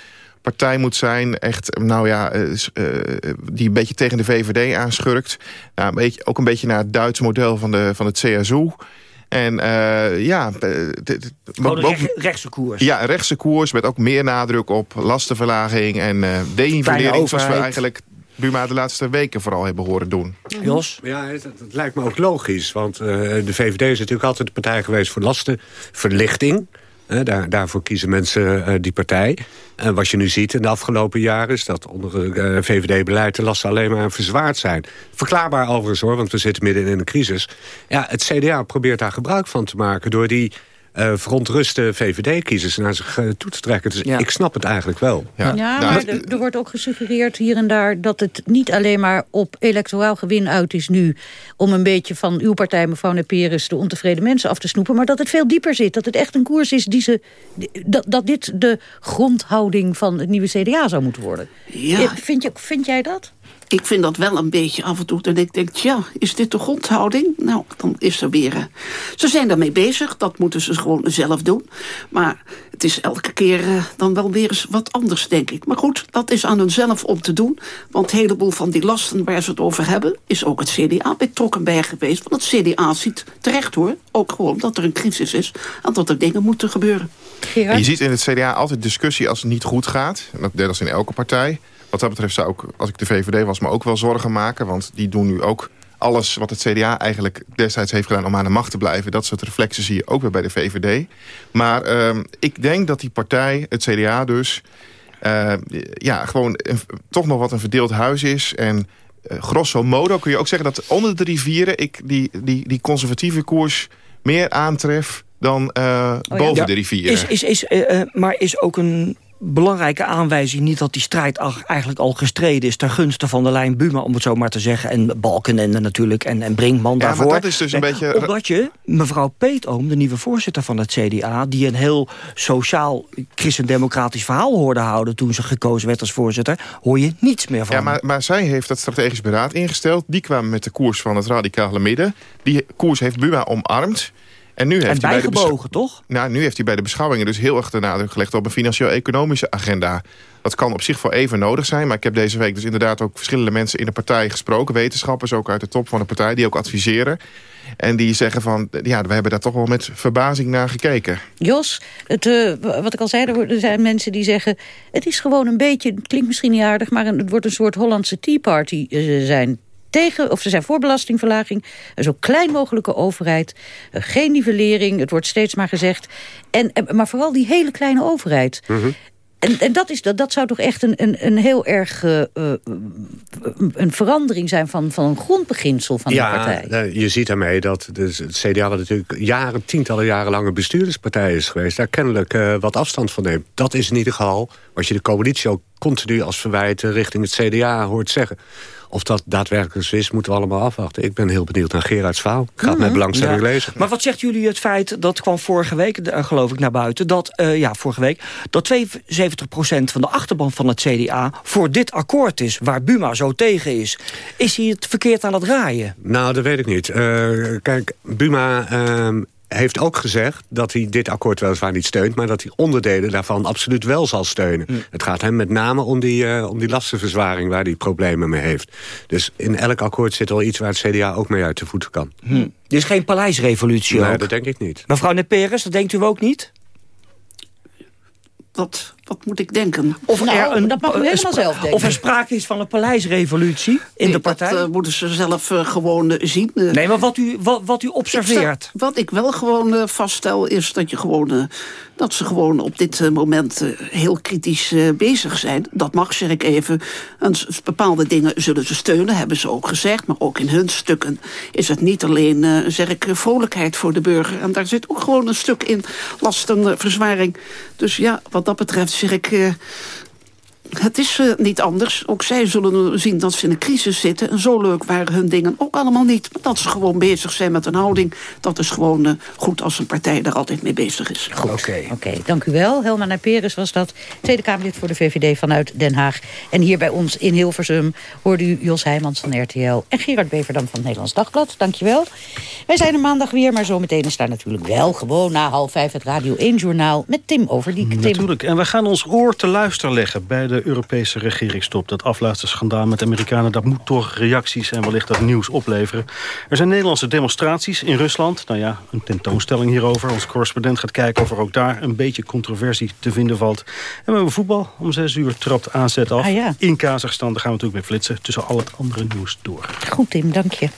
partij moet zijn. Echt, nou ja, eh, eh, die een beetje tegen de VVD aanschurkt. Nou, een beetje, ook een beetje naar het Duitse model van, de, van het CSU. En eh, ja... eh, Gewoon rech- rechtse koers. ja, een rechtse koers met ook meer nadruk op lastenverlaging en eh denivellering... zoals we eigenlijk Buma de laatste weken vooral hebben horen doen. Jos? Ja, het, het lijkt me ook logisch. Want eh, de VVD is natuurlijk altijd de partij geweest voor lastenverlichting. Eh, daar, daarvoor kiezen mensen eh, die partij. En wat je nu ziet in de afgelopen jaren... is dat onder uh, VVD-beleid de lasten alleen maar verzwaard zijn. Verklaarbaar overigens hoor, want we zitten midden in een crisis. Ja, het CDA probeert daar gebruik van te maken... door die uh, verontruste VVD-kiezers naar zich uh, toe te trekken. Dus ik snap het eigenlijk wel. Ja, ja maar er, er, wordt ook gesuggereerd hier en daar... dat het niet alleen maar op electoraal gewin uit is nu... om een beetje van uw partij, mevrouw Neperes... de ontevreden mensen af te snoepen... maar dat het veel dieper zit. Dat het echt een koers is die ze... dat, dat dit de grondhouding van het nieuwe CDA zou moeten worden. Ja. Vind, je, vind jij dat? Ik vind dat wel een beetje af en toe. En ik denk, ja, is dit de grondhouding? Nou, dan is er weer... Uh, ze zijn daarmee bezig, dat moeten ze gewoon zelf doen. Maar het is elke keer uh, dan wel weer eens wat anders, denk ik. Maar goed, dat is aan hunzelf om te doen. Want een heleboel van die lasten waar ze het over hebben... is ook het CDA betrokken bij geweest. Want het CDA ziet terecht, hoor, ook gewoon dat er een crisis is... en dat er dingen moeten gebeuren. Je ziet in het CDA altijd discussie als het niet goed gaat. Dat is in elke partij... Wat dat betreft zou ik, als ik de VVD was, me ook wel zorgen maken. Want die doen nu ook alles wat het CDA eigenlijk destijds heeft gedaan om aan de macht te blijven. Dat soort reflexen zie je ook weer bij de VVD. Maar uh, ik denk dat die partij, het CDA dus... Uh, ja, gewoon een, toch nog wat een verdeeld huis is. En uh, grosso modo kun je ook zeggen dat onder de rivieren... ik die, die, die conservatieve koers meer aantref dan uh, oh, boven ja. de rivieren. Is, is, is, maar is ook een belangrijke aanwijzing niet dat die strijd eigenlijk al gestreden is... ten gunste van de lijn Buma, om het zo maar te zeggen. En Balkenende natuurlijk en, en Brinkman daarvoor. Ja, maar dat is dus een beetje... Omdat je mevrouw Peetoom, de nieuwe voorzitter van het CDA... die een heel sociaal christendemocratisch verhaal hoorde houden... toen ze gekozen werd als voorzitter, hoor je niets meer van. Ja, maar, maar zij heeft het strategisch beraad ingesteld. Die kwam met de koers van het radicale midden. Die koers heeft Buma omarmd. En, nu heeft en hij bij de toch? Nou, nu heeft hij bij de beschouwingen dus heel erg de nadruk gelegd... op een financieel-economische agenda. Dat kan op zich voor even nodig zijn. Maar ik heb deze week dus inderdaad ook verschillende mensen in de partij gesproken. Wetenschappers ook uit de top van de partij, die ook adviseren. En die zeggen van, ja, we hebben daar toch wel met verbazing naar gekeken. Jos, het, uh, wat ik al zei, er zijn mensen die zeggen... het is gewoon een beetje, het klinkt misschien niet aardig... maar het wordt een soort Hollandse Tea Party uh, zijn tegen, of ze zijn voor belastingverlaging. Een zo klein mogelijke overheid. Geen nivellering, het wordt steeds maar gezegd. En, maar vooral die hele kleine overheid. Mm En, en dat, is, dat, dat zou toch echt een, een, een heel erg uh, uh, een verandering zijn van, van een grondbeginsel van ja, de partij. je ziet daarmee dat het CDA, wat natuurlijk jaren, tientallen jaren lang een bestuurderspartij is geweest, daar kennelijk uh, wat afstand van neemt. Dat is in ieder geval wat je de coalitie ook continu als verwijt richting het CDA hoort zeggen. Of dat daadwerkelijk zo is, moeten we allemaal afwachten. Ik ben heel benieuwd naar Gerards verhaal. Ik ga het met mhm. belangstelling ja. lezen. Maar wat zegt jullie het feit, dat kwam vorige week, geloof ik, naar buiten... dat, uh, ja, vorige week, dat 72% van de achterban van het CDA... voor dit akkoord is, waar Buma zo tegen is. Is hij het verkeerd aan het raaien? Nou, dat weet ik niet. Uh, kijk, Buma... Heeft ook gezegd dat hij dit akkoord weliswaar niet steunt... maar dat hij onderdelen daarvan absoluut wel zal steunen. Hm. Het gaat hem met name om die, uh, om die lastenverzwaring... waar hij problemen mee heeft. Dus in elk akkoord zit al iets waar het CDA ook mee uit de voeten kan. Hm. Er is geen paleisrevolutie Nee, dat denk ik niet. Mevrouw Neperes, dat denkt u ook niet? Wat, wat moet ik denken? Of nou, er een, dat mag u helemaal zelf denken. Of er sprake is van een paleisrevolutie in nee, de partij? Dat uh, moeten ze zelf uh, gewoon uh, zien. nee, maar wat u, wat, wat u observeert. Ik, wat ik wel gewoon vaststel is dat, je gewoon, dat ze gewoon op dit moment heel kritisch bezig zijn. Dat mag, zeg ik even. En bepaalde dingen zullen ze steunen, hebben ze ook gezegd. Maar ook in hun stukken is het niet alleen, zeg ik, vrolijkheid voor de burger. En daar zit ook gewoon een stuk in lastenverzwaring. Dus ja, wat dat betreft zeg ik... Het is uh, niet anders. Ook zij zullen zien dat ze in een crisis zitten. En zo leuk waren hun dingen ook allemaal niet. Maar dat ze gewoon bezig zijn met een houding... dat is gewoon uh, goed als een partij daar altijd mee bezig is. Oké, okay. okay, dank u wel. Helma Naperes was dat. Tweede Kamerlid voor de VVD vanuit Den Haag. En hier bij ons in Hilversum hoorde u Jos Heijmans van RTL... en Gerard Beverdam van het Nederlands Dagblad. Dank je wel. Wij zijn er maandag weer, maar zometeen is daar natuurlijk wel... gewoon na half vijf het Radio 1-journaal met Tim Overdiek. Tim. Natuurlijk, en we gaan ons oor te luisteren leggen... bij de Europese regeringstop. Dat aflaatste schandaal met de Amerikanen... dat moet toch reacties en wellicht dat nieuws opleveren. Er zijn Nederlandse demonstraties in Rusland. Nou ja, een tentoonstelling hierover. Onze correspondent gaat kijken of er ook daar... een beetje controversie te vinden valt. En we hebben voetbal. Om zes uur trapt aanzet af. Ah, ja. In Kazachstan. Daar gaan we natuurlijk weer flitsen. Tussen al het andere nieuws door. Goed, Tim. Dank je.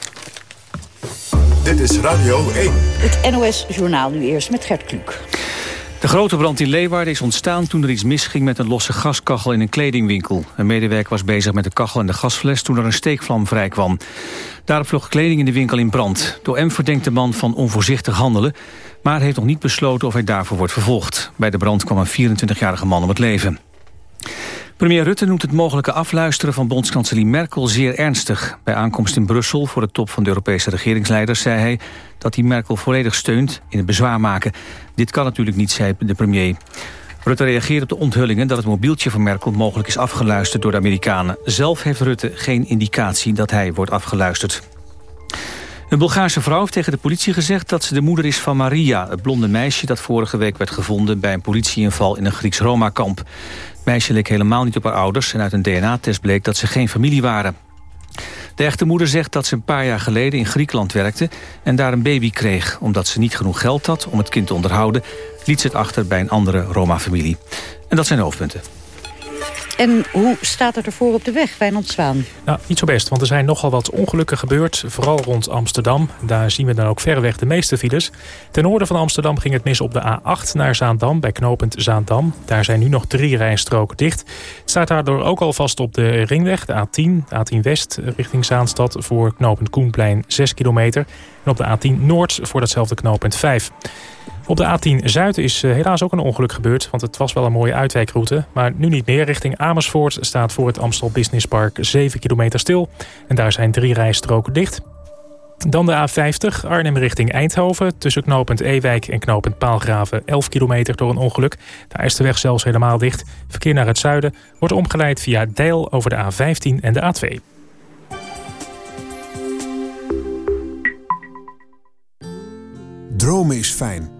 Dit is Radio 1. Het NOS-journaal nu eerst met Gert Kluk. De grote brand in Leeuwarden is ontstaan toen er iets misging met een losse gaskachel in een kledingwinkel. Een medewerker was bezig met de kachel en de gasfles toen er een steekvlam vrijkwam. Daarop vloog kleding in de winkel in brand. Door M verdenkt de man van onvoorzichtig handelen, maar heeft nog niet besloten of hij daarvoor wordt vervolgd. Bij de brand kwam een 24-jarige man om het leven. Premier Rutte noemt het mogelijke afluisteren van bondskanselier Merkel zeer ernstig. Bij aankomst in Brussel voor de top van de Europese regeringsleiders zei hij dat hij Merkel volledig steunt in het bezwaar maken. Dit kan natuurlijk niet, zei de premier. Rutte reageert op de onthullingen dat het mobieltje van Merkel mogelijk is afgeluisterd door de Amerikanen. Zelf heeft Rutte geen indicatie dat hij wordt afgeluisterd. Een Bulgaarse vrouw heeft tegen de politie gezegd dat ze de moeder is van Maria... het blonde meisje dat vorige week werd gevonden bij een politieinval in een Grieks-Roma-kamp. Het meisje leek helemaal niet op haar ouders en uit een DNA-test bleek dat ze geen familie waren. De echte moeder zegt dat ze een paar jaar geleden in Griekenland werkte... en daar een baby kreeg. Omdat ze niet genoeg geld had om het kind te onderhouden... liet ze het achter bij een andere Roma-familie. En dat zijn de hoofdpunten. En hoe staat het ervoor op de weg, Wijnand Zwaan? Nou, niet zo best, want er zijn nogal wat ongelukken gebeurd. Vooral rond Amsterdam. Daar zien we dan ook verreweg de meeste files. Ten noorden van Amsterdam ging het mis op de A8 naar Zaandam... bij knooppunt Zaandam. Daar zijn nu nog drie rijstroken dicht. Het staat daardoor ook al vast op de ringweg, de A10. De A10 West richting Zaanstad voor knooppunt Koenplein 6 kilometer. En op de A10 Noord voor datzelfde knooppunt 5. Op de A10 Zuid is eh, helaas ook een ongeluk gebeurd... want het was wel een mooie uitwijkroute. Maar nu niet meer. Richting Amersfoort staat voor het Amstel Business Park 7 kilometer stil. En daar zijn drie rijstroken dicht. Dan de A50, Arnhem richting Eindhoven. Tussen knooppunt Ewijk en knooppunt Paalgraven 11 kilometer door een ongeluk. Daar is de weg zelfs helemaal dicht. Verkeer naar het zuiden wordt omgeleid via Deil over de A15 en de A2. Dromen is fijn.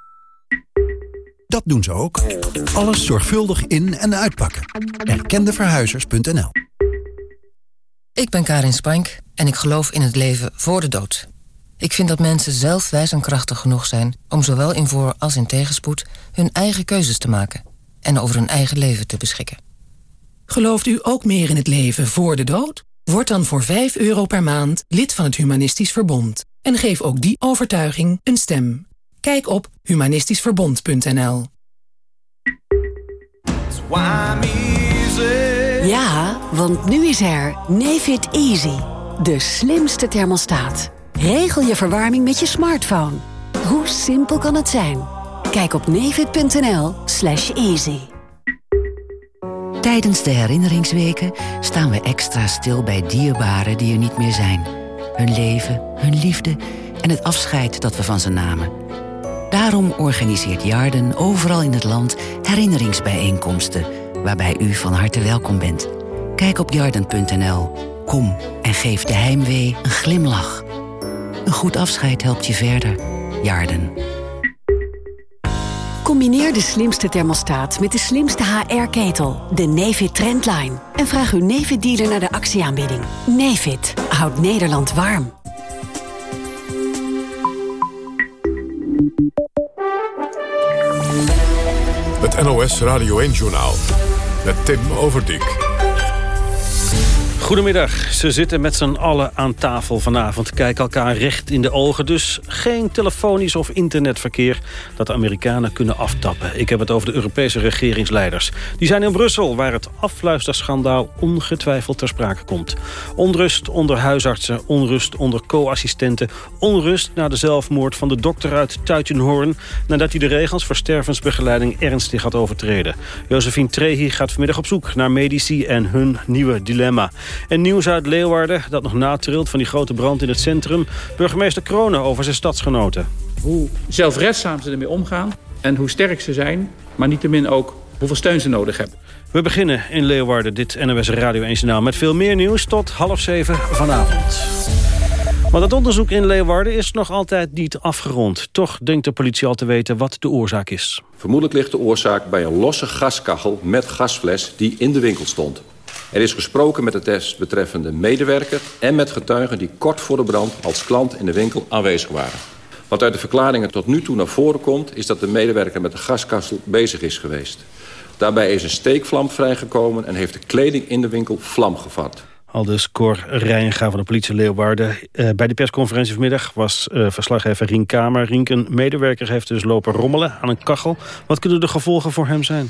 Dat doen ze ook. Alles zorgvuldig in- en uitpakken. Erkendeverhuizers.nl Ik ben Karin Spank en ik geloof in het leven voor de dood. Ik vind dat mensen zelf wijs en krachtig genoeg zijn... om zowel in voor- als in tegenspoed hun eigen keuzes te maken... en over hun eigen leven te beschikken. Gelooft u ook meer in het leven voor de dood? Word dan voor 5 euro per maand lid van het Humanistisch Verbond. En geef ook die overtuiging een stem. Kijk op humanistischverbond.nl Ja, want nu is er Nefit Easy. De slimste thermostaat. Regel je verwarming met je smartphone. Hoe simpel kan het zijn? Kijk op nefit.nl slash easy. Tijdens de herinneringsweken staan we extra stil bij dierbaren die er niet meer zijn. Hun leven, hun liefde en het afscheid dat we van ze namen. Daarom organiseert Jarden overal in het land herinneringsbijeenkomsten... waarbij u van harte welkom bent. Kijk op jarden.nl. Kom en geef de heimwee een glimlach. Een goed afscheid helpt je verder. Jarden. Combineer de slimste thermostaat met de slimste HR-ketel, de Nefit Trendline. En vraag uw Nefit-dealer naar de actieaanbieding. Nefit houdt Nederland warm. NOS Radio 1-journaal met Tim Overdijk. Goedemiddag. Ze zitten met z'n allen aan tafel vanavond. Kijken elkaar recht in de ogen. Dus geen telefonisch of internetverkeer dat de Amerikanen kunnen aftappen. Ik heb het over de Europese regeringsleiders. Die zijn in Brussel, waar het afluisterschandaal ongetwijfeld ter sprake komt. Onrust onder huisartsen, onrust onder co-assistenten... onrust na de zelfmoord van de dokter uit Tuitjenhoorn... nadat hij de regels voor stervensbegeleiding ernstig had overtreden. Josephine Trehi gaat vanmiddag op zoek naar medici en hun nieuwe dilemma. En nieuws uit Leeuwarden dat nog natrilt van die grote brand in het centrum. Burgemeester Kronen over zijn stadsgenoten. Hoe zelfredzaam ze ermee omgaan en hoe sterk ze zijn... maar niettemin ook hoeveel steun ze nodig hebben. We beginnen in Leeuwarden, dit NOS Radio 1 Journaal... met veel meer nieuws tot half zeven vanavond. Maar dat onderzoek in Leeuwarden is nog altijd niet afgerond. Toch denkt de politie al te weten wat de oorzaak is. Vermoedelijk ligt de oorzaak bij een losse gaskachel met gasfles die in de winkel stond. Er is gesproken met de test betreffende medewerker en met getuigen die kort voor de brand als klant in de winkel aanwezig waren. Wat uit de verklaringen tot nu toe naar voren komt... is dat de medewerker met de gaskachel bezig is geweest. Daarbij is een steekvlam vrijgekomen en heeft de kleding in de winkel vlam gevat. Aldus Cor Rijnga van de politie Leeuwarden. Uh, bij de persconferentie vanmiddag was uh, verslaggever Rien Kamer. Rien, een medewerker heeft dus lopen rommelen aan een kachel. Wat kunnen de gevolgen voor hem zijn?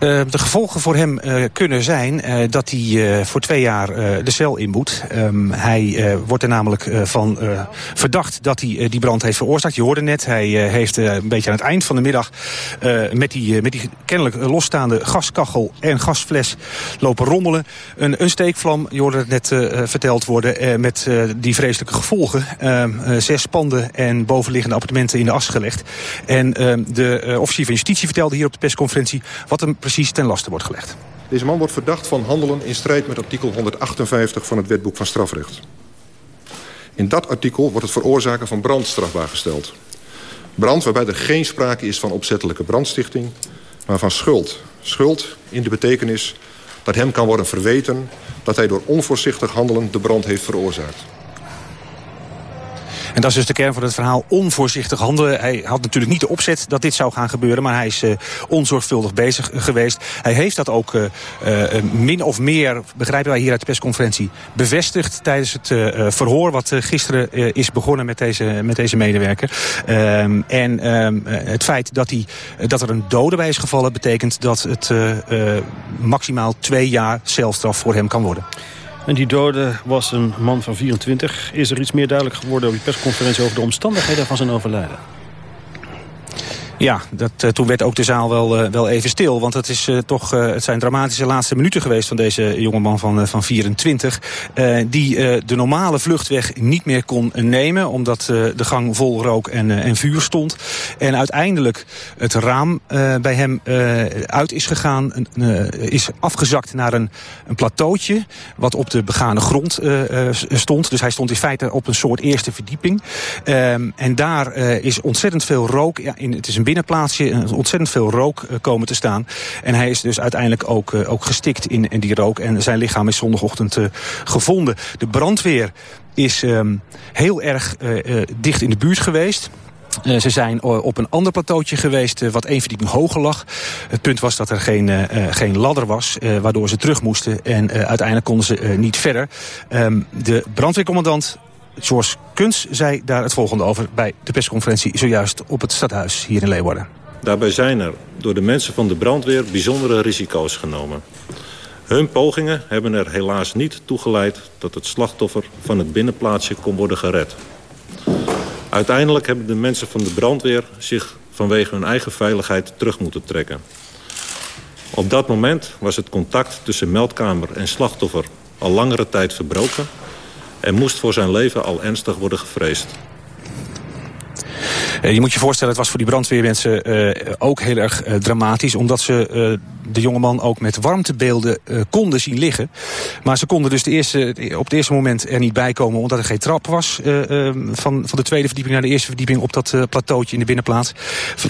Uh, de gevolgen voor hem uh, kunnen zijn uh, dat hij voor twee jaar de cel in moet. Um, hij wordt er namelijk van verdacht dat hij die brand heeft veroorzaakt. Je hoorde net, hij heeft een beetje aan het eind van de middag... met, die, met die kennelijk losstaande gaskachel en gasfles lopen rommelen. Een, een steekvlam, je hoorde het net verteld worden, met die vreselijke gevolgen. Ehm, zes panden en bovenliggende appartementen in de as gelegd. En ehm, de officier van justitie vertelde hier op de persconferentie... wat hem precies ten laste wordt gelegd. Deze man wordt verdacht van handelen in strijd met artikel 158 van het wetboek van strafrecht. In dat artikel wordt het veroorzaken van brand strafbaar gesteld. Brand waarbij er geen sprake is van opzettelijke brandstichting, maar van schuld. Schuld in de betekenis dat hem kan worden verweten dat hij door onvoorzichtig handelen de brand heeft veroorzaakt. En dat is dus de kern van het verhaal. Onvoorzichtig handelen. Hij had natuurlijk niet de opzet dat dit zou gaan gebeuren. Maar hij is uh, onzorgvuldig bezig geweest. Hij heeft dat ook uh, uh, min of meer, begrijpen wij hier uit de persconferentie... bevestigd tijdens het verhoor wat gisteren is begonnen met deze, met deze medewerker. Ehm, en ehm, het feit dat, hij, dat er een dode bij is gevallen... betekent dat het maximaal twee jaar celstraf voor hem kan worden. En die dode was een man van 24. Is er iets meer duidelijk geworden op die persconferentie... over de omstandigheden van zijn overlijden? Ja, dat, uh, toen werd ook de zaal wel, uh, wel even stil. Want het, is, uh, toch, het zijn dramatische laatste minuten geweest van deze jongeman van, van 24. die de normale vluchtweg niet meer kon nemen. Omdat de gang vol rook en, en vuur stond. En uiteindelijk het raam bij hem uit is gegaan. is afgezakt naar een, een plateautje. Wat op de begane grond stond. Dus hij stond in feite op een soort eerste verdieping. Ehm, en daar is ontzettend veel rook. Ja, in, het is een binnenplaatsje ontzettend veel rook uh, komen te staan. En hij is dus uiteindelijk ook, uh, ook gestikt in, in die rook. En zijn lichaam is zondagochtend gevonden. De brandweer is um, heel erg dicht in de buurt geweest. Ze zijn op een ander plateautje geweest wat één verdieping hoger lag. Het punt was dat er geen, geen ladder was, waardoor ze terug moesten. En uiteindelijk konden ze niet verder. Um, de brandweercommandant George Kuns zei daar het volgende over... bij de persconferentie zojuist op het stadhuis hier in Leeuwarden. Daarbij zijn er door de mensen van de brandweer bijzondere risico's genomen. Hun pogingen hebben er helaas niet toegeleid... dat het slachtoffer van het binnenplaatsje kon worden gered. Uiteindelijk hebben de mensen van de brandweer zich vanwege hun eigen veiligheid terug moeten trekken. Op dat moment was het contact tussen meldkamer en slachtoffer al langere tijd verbroken en moest voor zijn leven al ernstig worden gevreesd. Uh, je moet je voorstellen, het was voor die brandweermensen uh, ook heel erg uh, dramatisch. Omdat ze de jongeman ook met warmtebeelden konden zien liggen. Maar ze konden dus de eerste, op het eerste moment er niet bij komen... omdat er geen trap was van, van de tweede verdieping naar de eerste verdieping... op dat plateautje in de binnenplaats.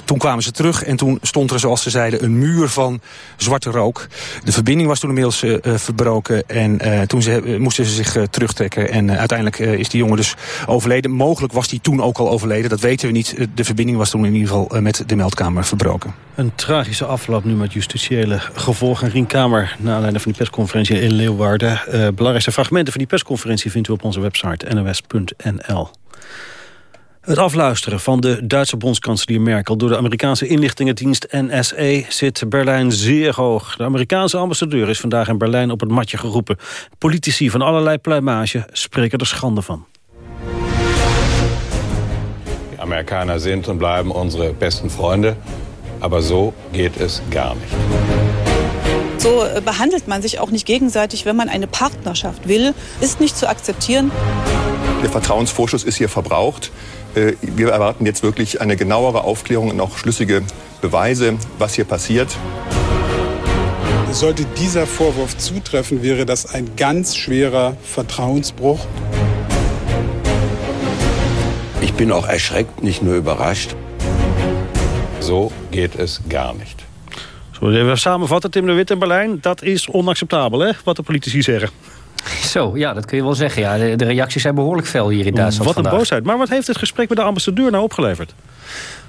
Toen kwamen ze terug en toen stond er, zoals ze zeiden... een muur van zwarte rook. De verbinding was toen inmiddels verbroken. En toen ze, moesten ze zich terugtrekken. En uiteindelijk is die jongen dus overleden. Mogelijk was die toen ook al overleden, dat niet de verbinding was toen in ieder geval eh, met de meldkamer verbroken. Een tragische afloop nu met justitiële gevolgen. Rien Kamer, na aanleiding van die persconferentie in Leeuwarden. Uh, belangrijkste fragmenten van die persconferentie vindt u op onze website nos.nl. Het afluisteren van de Duitse bondskanselier Merkel... door de Amerikaanse inlichtingendienst NSA zit Berlijn zeer hoog. De Amerikaanse ambassadeur is vandaag in Berlijn op het matje geroepen. Politici van allerlei pluimage spreken er schande van. Amerikaner sind und bleiben unsere besten Freunde. Aber so geht es gar nicht. So äh, behandelt man sich auch nicht gegenseitig, wenn man eine Partnerschaft will. Ist nicht zu akzeptieren. Der Vertrauensvorschuss ist hier verbraucht. Äh, wir erwarten jetzt wirklich eine genauere Aufklärung und auch schlüssige Beweise, was hier passiert. Sollte dieser Vorwurf zutreffen, wäre das ein ganz schwerer Vertrauensbruch. Ich bin auch erschreckt, nicht nur überrascht. So geht es gar nicht. Zullen we even samenvatten, Tim de Wit in Berlijn? Dat is onacceptabel, hè, wat de politici zeggen. Zo, ja, dat kun je wel zeggen. Ja. De, de reacties zijn behoorlijk fel hier in Duitsland Wat een vandaag. boosheid. Maar wat heeft het gesprek met de ambassadeur nou opgeleverd?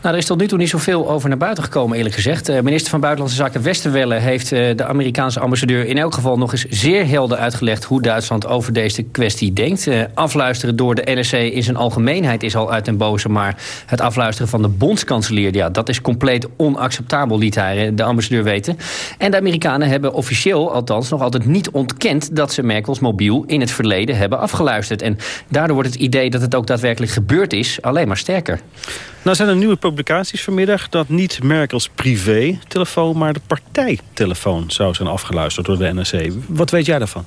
Nou, er is tot nu toe niet zoveel over naar buiten gekomen, eerlijk gezegd. Uh, minister van Buitenlandse Zaken Westerwelle heeft uh, de Amerikaanse ambassadeur in elk geval nog eens zeer helder uitgelegd hoe Duitsland over deze kwestie denkt. Uh, afluisteren door de NSC in zijn algemeenheid is al uit den boze, maar het afluisteren van de bondskanselier, ja, dat is compleet onacceptabel, liet hij de ambassadeur weten. En de Amerikanen hebben officieel, althans, nog altijd niet ontkend dat ze Merkels mobiel in het verleden hebben afgeluisterd. En daardoor wordt het idee dat het ook daadwerkelijk gebeurd is alleen maar sterker. Nou zijn er nieuwe publicaties vanmiddag dat niet Merkels privé-telefoon... maar de partijtelefoon zou zijn afgeluisterd door de NRC. Wat weet jij daarvan?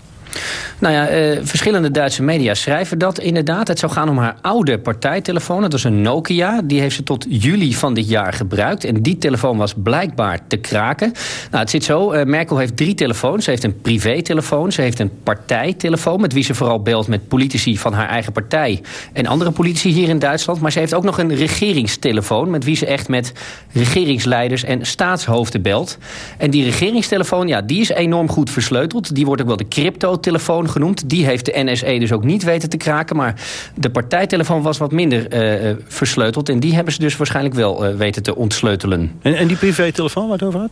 Nou ja, uh, verschillende Duitse media schrijven dat inderdaad. Het zou gaan om haar oude partijtelefoon. Dat was een Nokia. Die heeft ze tot juli van dit jaar gebruikt. En die telefoon was blijkbaar te kraken. Nou, het zit zo. Uh, Merkel heeft drie telefoons. Ze heeft een privételefoon. Ze heeft een partijtelefoon... met wie ze vooral belt met politici van haar eigen partij... en andere politici hier in Duitsland. Maar ze heeft ook nog een regeringstelefoon... met wie ze echt met regeringsleiders en staatshoofden belt. En die regeringstelefoon, ja, die is enorm goed versleuteld. Die wordt ook wel de crypto telefoon genoemd. Die heeft de NSE dus ook niet weten te kraken. Maar de partijtelefoon was wat minder uh, versleuteld. En die hebben ze dus waarschijnlijk wel uh, weten te ontsleutelen. En, en die privételefoon waar het over?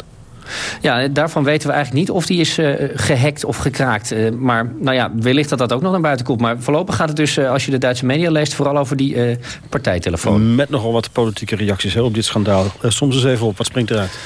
Ja, daarvan weten we eigenlijk niet of die is uh, gehackt of gekraakt. Uh, maar nou ja, wellicht dat dat ook nog naar buiten komt. Maar voorlopig gaat het dus, uh, als je de Duitse media leest... vooral over die partijtelefoon. Met nogal wat politieke reacties hè, op dit schandaal. soms eens even op, wat springt eruit?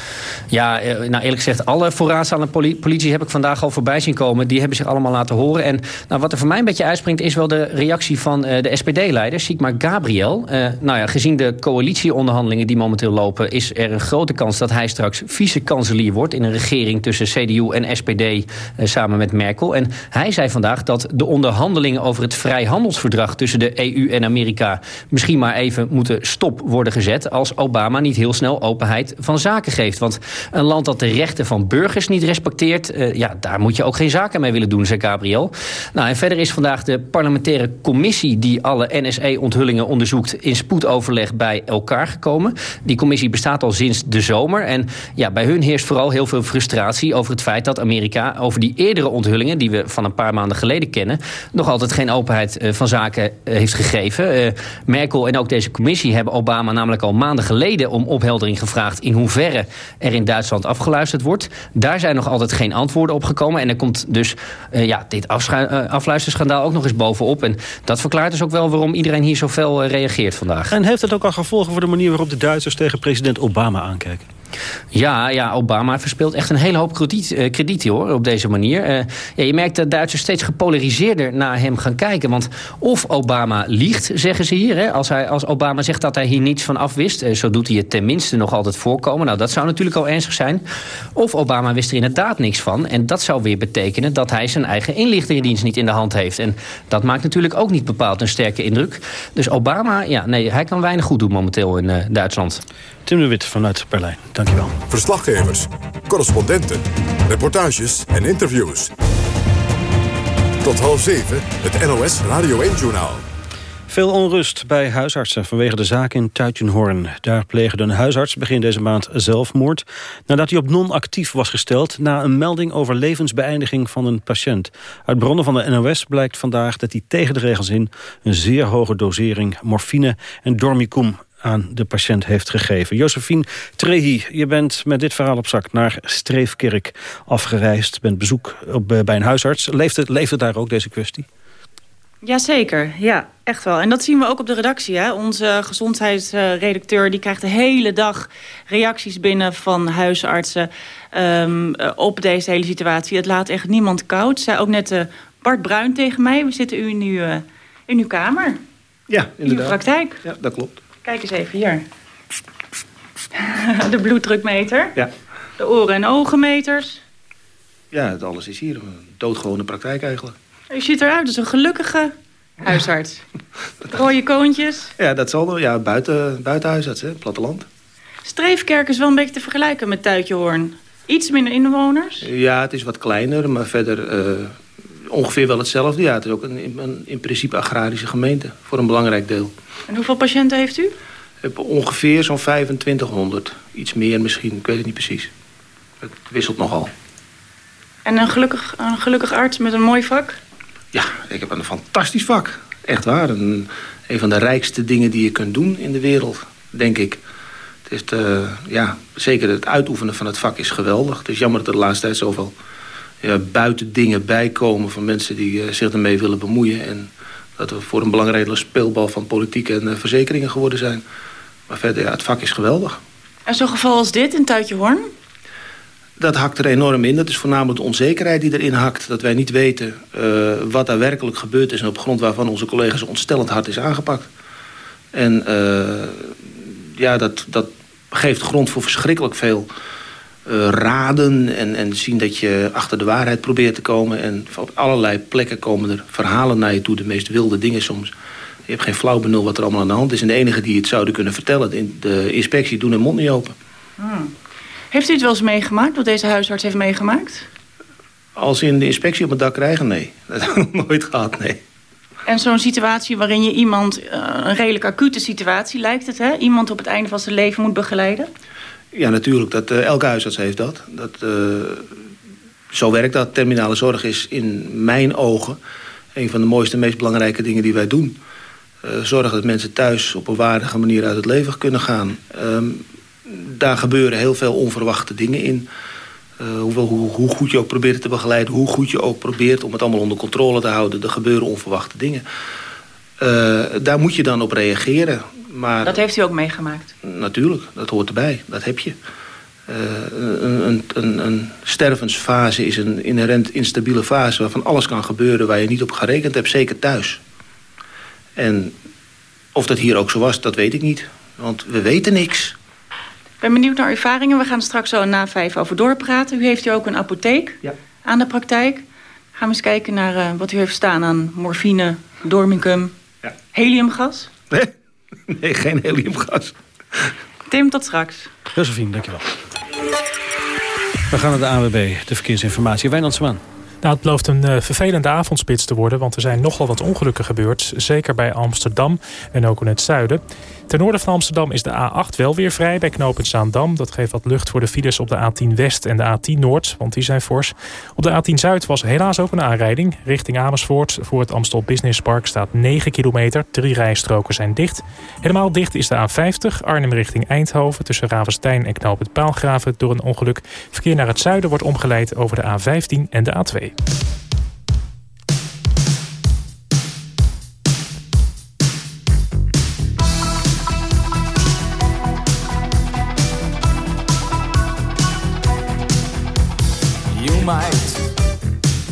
Ja, nou eerlijk gezegd, alle voorraadstaande politie heb ik vandaag al voorbij zien komen. Die hebben zich allemaal laten horen. En nou, wat er voor mij een beetje uitspringt... is wel de reactie van de SPD-leider, Sigmar Gabriel. nou ja, gezien de coalitieonderhandelingen die momenteel lopen... is er een grote kans dat hij straks vice-kanselier wordt... in een regering tussen CDU en SPD eh, samen met Merkel. En hij zei vandaag dat de onderhandelingen over het vrijhandelsverdrag... tussen de EU en Amerika misschien maar even moeten stop worden gezet... als Obama niet heel snel openheid van zaken geeft. Want een land dat de rechten van burgers niet respecteert... Uh, ja, daar moet je ook geen zaken mee willen doen, zei Gabriel. Nou, en verder is vandaag de parlementaire commissie... die alle NSE-onthullingen onderzoekt... in spoedoverleg bij elkaar gekomen. Die commissie bestaat al sinds de zomer. En ja, bij hun heerst vooral heel veel frustratie over het feit dat Amerika over die eerdere onthullingen... die we van een paar maanden geleden kennen... nog altijd geen openheid van zaken heeft gegeven. Uh, Merkel en ook deze commissie hebben Obama namelijk al maanden geleden... om opheldering gevraagd in hoeverre er in Duitsland afgeluisterd wordt. Daar zijn nog altijd geen antwoorden op gekomen. En er komt dus ja, dit afluisterschandaal ook nog eens bovenop. En dat verklaart dus ook wel waarom iedereen hier zo fel reageert vandaag. En heeft het ook al gevolgen voor de manier waarop de Duitsers tegen president Obama aankijken? Ja, ja, Obama verspeelt echt een hele hoop krediet, krediet hoor, op deze manier. Ja, je merkt dat Duitsers steeds gepolariseerder naar hem gaan kijken. Want of Obama liegt, zeggen ze hier. Hè, als, hij, als Obama zegt dat hij hier niets van afwist... Uh, zo doet hij het tenminste nog altijd voorkomen. Nou, dat zou natuurlijk al ernstig zijn. Of Obama wist er inderdaad niks van. En dat zou weer betekenen dat hij zijn eigen inlichtingendienst niet in de hand heeft. En dat maakt natuurlijk ook niet bepaald een sterke indruk. Dus Obama, ja, nee, hij kan weinig goed doen momenteel in Duitsland. Tim de Wit vanuit Berlijn, dankjewel. Verslaggevers, correspondenten, reportages en interviews. Tot half zeven, het NOS Radio 1-journaal. Veel onrust bij huisartsen vanwege de zaak in Tuitjenhoorn. Daar pleegde een huisarts begin deze maand zelfmoord... nadat hij op non-actief was gesteld... na een melding over levensbeëindiging van een patiënt. Uit bronnen van de NOS blijkt vandaag dat hij tegen de regels in... een zeer hoge dosering morfine en dormicum aan de patiënt heeft gegeven. Josephine Trehi, je bent met dit verhaal op zak naar Streefkerk afgereisd. Bent bezoek op, bij een huisarts. Leeft het, leeft het daar ook, deze kwestie? Jazeker, ja, echt wel. En dat zien we ook op de redactie. Hè? Onze gezondheidsredacteur die krijgt de hele dag reacties binnen van huisartsen um, op deze hele situatie. Het laat echt niemand koud. Zei ook net uh, Bart Bruin tegen mij. We zitten u nu uh, in uw kamer. Ja, inderdaad. In uw praktijk. Ja, dat klopt. Kijk eens even hier. De bloeddrukmeter. Ja. De oren- en ogenmeters. Ja, het alles is hier. Een doodgewone praktijk eigenlijk. U ziet eruit als een gelukkige huisarts. Rode koontjes. Ja, dat zal ja, buiten, buitenhuisarts, hè, platteland. Streefkerk is wel een beetje te vergelijken met Tuitjehoorn. Iets minder inwoners. Ja, het is wat kleiner, maar verder uh, ongeveer wel hetzelfde. Ja, het is ook een, een, in principe agrarische gemeente voor een belangrijk deel. En hoeveel patiënten heeft u? heb ongeveer zo'n 2500. Iets meer misschien, ik weet het niet precies. Het wisselt nogal. En een gelukkig, een gelukkig arts met een mooi vak? Ja, ik heb een fantastisch vak. Echt waar. Een, een van de rijkste dingen die je kunt doen in de wereld, denk ik. Het is de, ja, zeker het uitoefenen van het vak is geweldig. Het is jammer dat er de laatste tijd zoveel ja, buiten dingen bijkomen... van mensen die uh, zich ermee willen bemoeien. En dat we voor een belangrijke speelbal van politiek en uh, verzekeringen geworden zijn. Maar verder, ja, het vak is geweldig. En zo'n geval als dit in Tuitjehoorn? Dat hakt er enorm in. Dat is voornamelijk de onzekerheid die erin hakt. Dat wij niet weten uh, wat daar werkelijk gebeurd is... en op grond waarvan onze collega's ontstellend hard is aangepakt. En uh, ja, dat, dat geeft grond voor verschrikkelijk veel uh, raden... En, en zien dat je achter de waarheid probeert te komen. En op allerlei plekken komen er verhalen naar je toe. De meest wilde dingen soms. Je hebt geen flauw benul wat er allemaal aan de hand is. En de enige die het zouden kunnen vertellen... de inspectie doen hun mond niet open. Hmm. Heeft u het wel eens meegemaakt, wat deze huisarts heeft meegemaakt? Als in de inspectie op het dak krijgen? Nee. Dat heb ik nooit gehad, nee. En zo'n situatie waarin je iemand, uh, een redelijk acute situatie lijkt het, hè? Iemand op het einde van zijn leven moet begeleiden? Ja, natuurlijk. Dat, uh, elke huisarts heeft dat. dat uh, zo werkt dat. Terminale zorg is in mijn ogen een van de mooiste meest belangrijke dingen die wij doen. Uh, zorgen dat mensen thuis op een waardige manier uit het leven kunnen gaan. Um, daar gebeuren heel veel onverwachte dingen in. Hoewel, hoe, hoe, goed je ook probeert te begeleiden... hoe goed je ook probeert om het allemaal onder controle te houden... er gebeuren onverwachte dingen. Daar moet je dan op reageren. Maar, dat heeft u ook meegemaakt? Natuurlijk, dat hoort erbij. Dat heb je. Uh, een, een, een, stervensfase is een inherent instabiele fase... waarvan alles kan gebeuren waar je niet op gerekend hebt. Zeker thuis. En of dat hier ook zo was, dat weet ik niet. Want we weten niks. Ik ben benieuwd naar uw ervaringen. We gaan straks zo na vijf over doorpraten. U heeft hier ook een apotheek ja. aan de praktijk. Gaan we eens kijken naar uh, wat u heeft staan aan morfine, dormicum, ja. heliumgas. Nee, geen heliumgas. Tim, tot straks. Josephine, dankjewel. We gaan naar de AWB, de verkeersinformatie. Wijnand Zwaan. Nou, het belooft een uh, vervelende avondspits te worden... want er zijn nogal wat ongelukken gebeurd. Zeker bij Amsterdam en ook in het zuiden. Ten noorden van Amsterdam is de A8 wel weer vrij bij knooppunt Zaandam. Dat geeft wat lucht voor de files op de A10 West en de A10 Noord, want die zijn fors. Op de A10 Zuid was helaas ook een aanrijding. Richting Amersfoort voor het Amstel Business Park staat 9 kilometer. Drie rijstroken zijn dicht. Helemaal dicht is de A50 Arnhem richting Eindhoven... tussen Ravenstein en knooppunt Paalgraven door een ongeluk. Verkeer naar het zuiden wordt omgeleid over de A15 en de A2.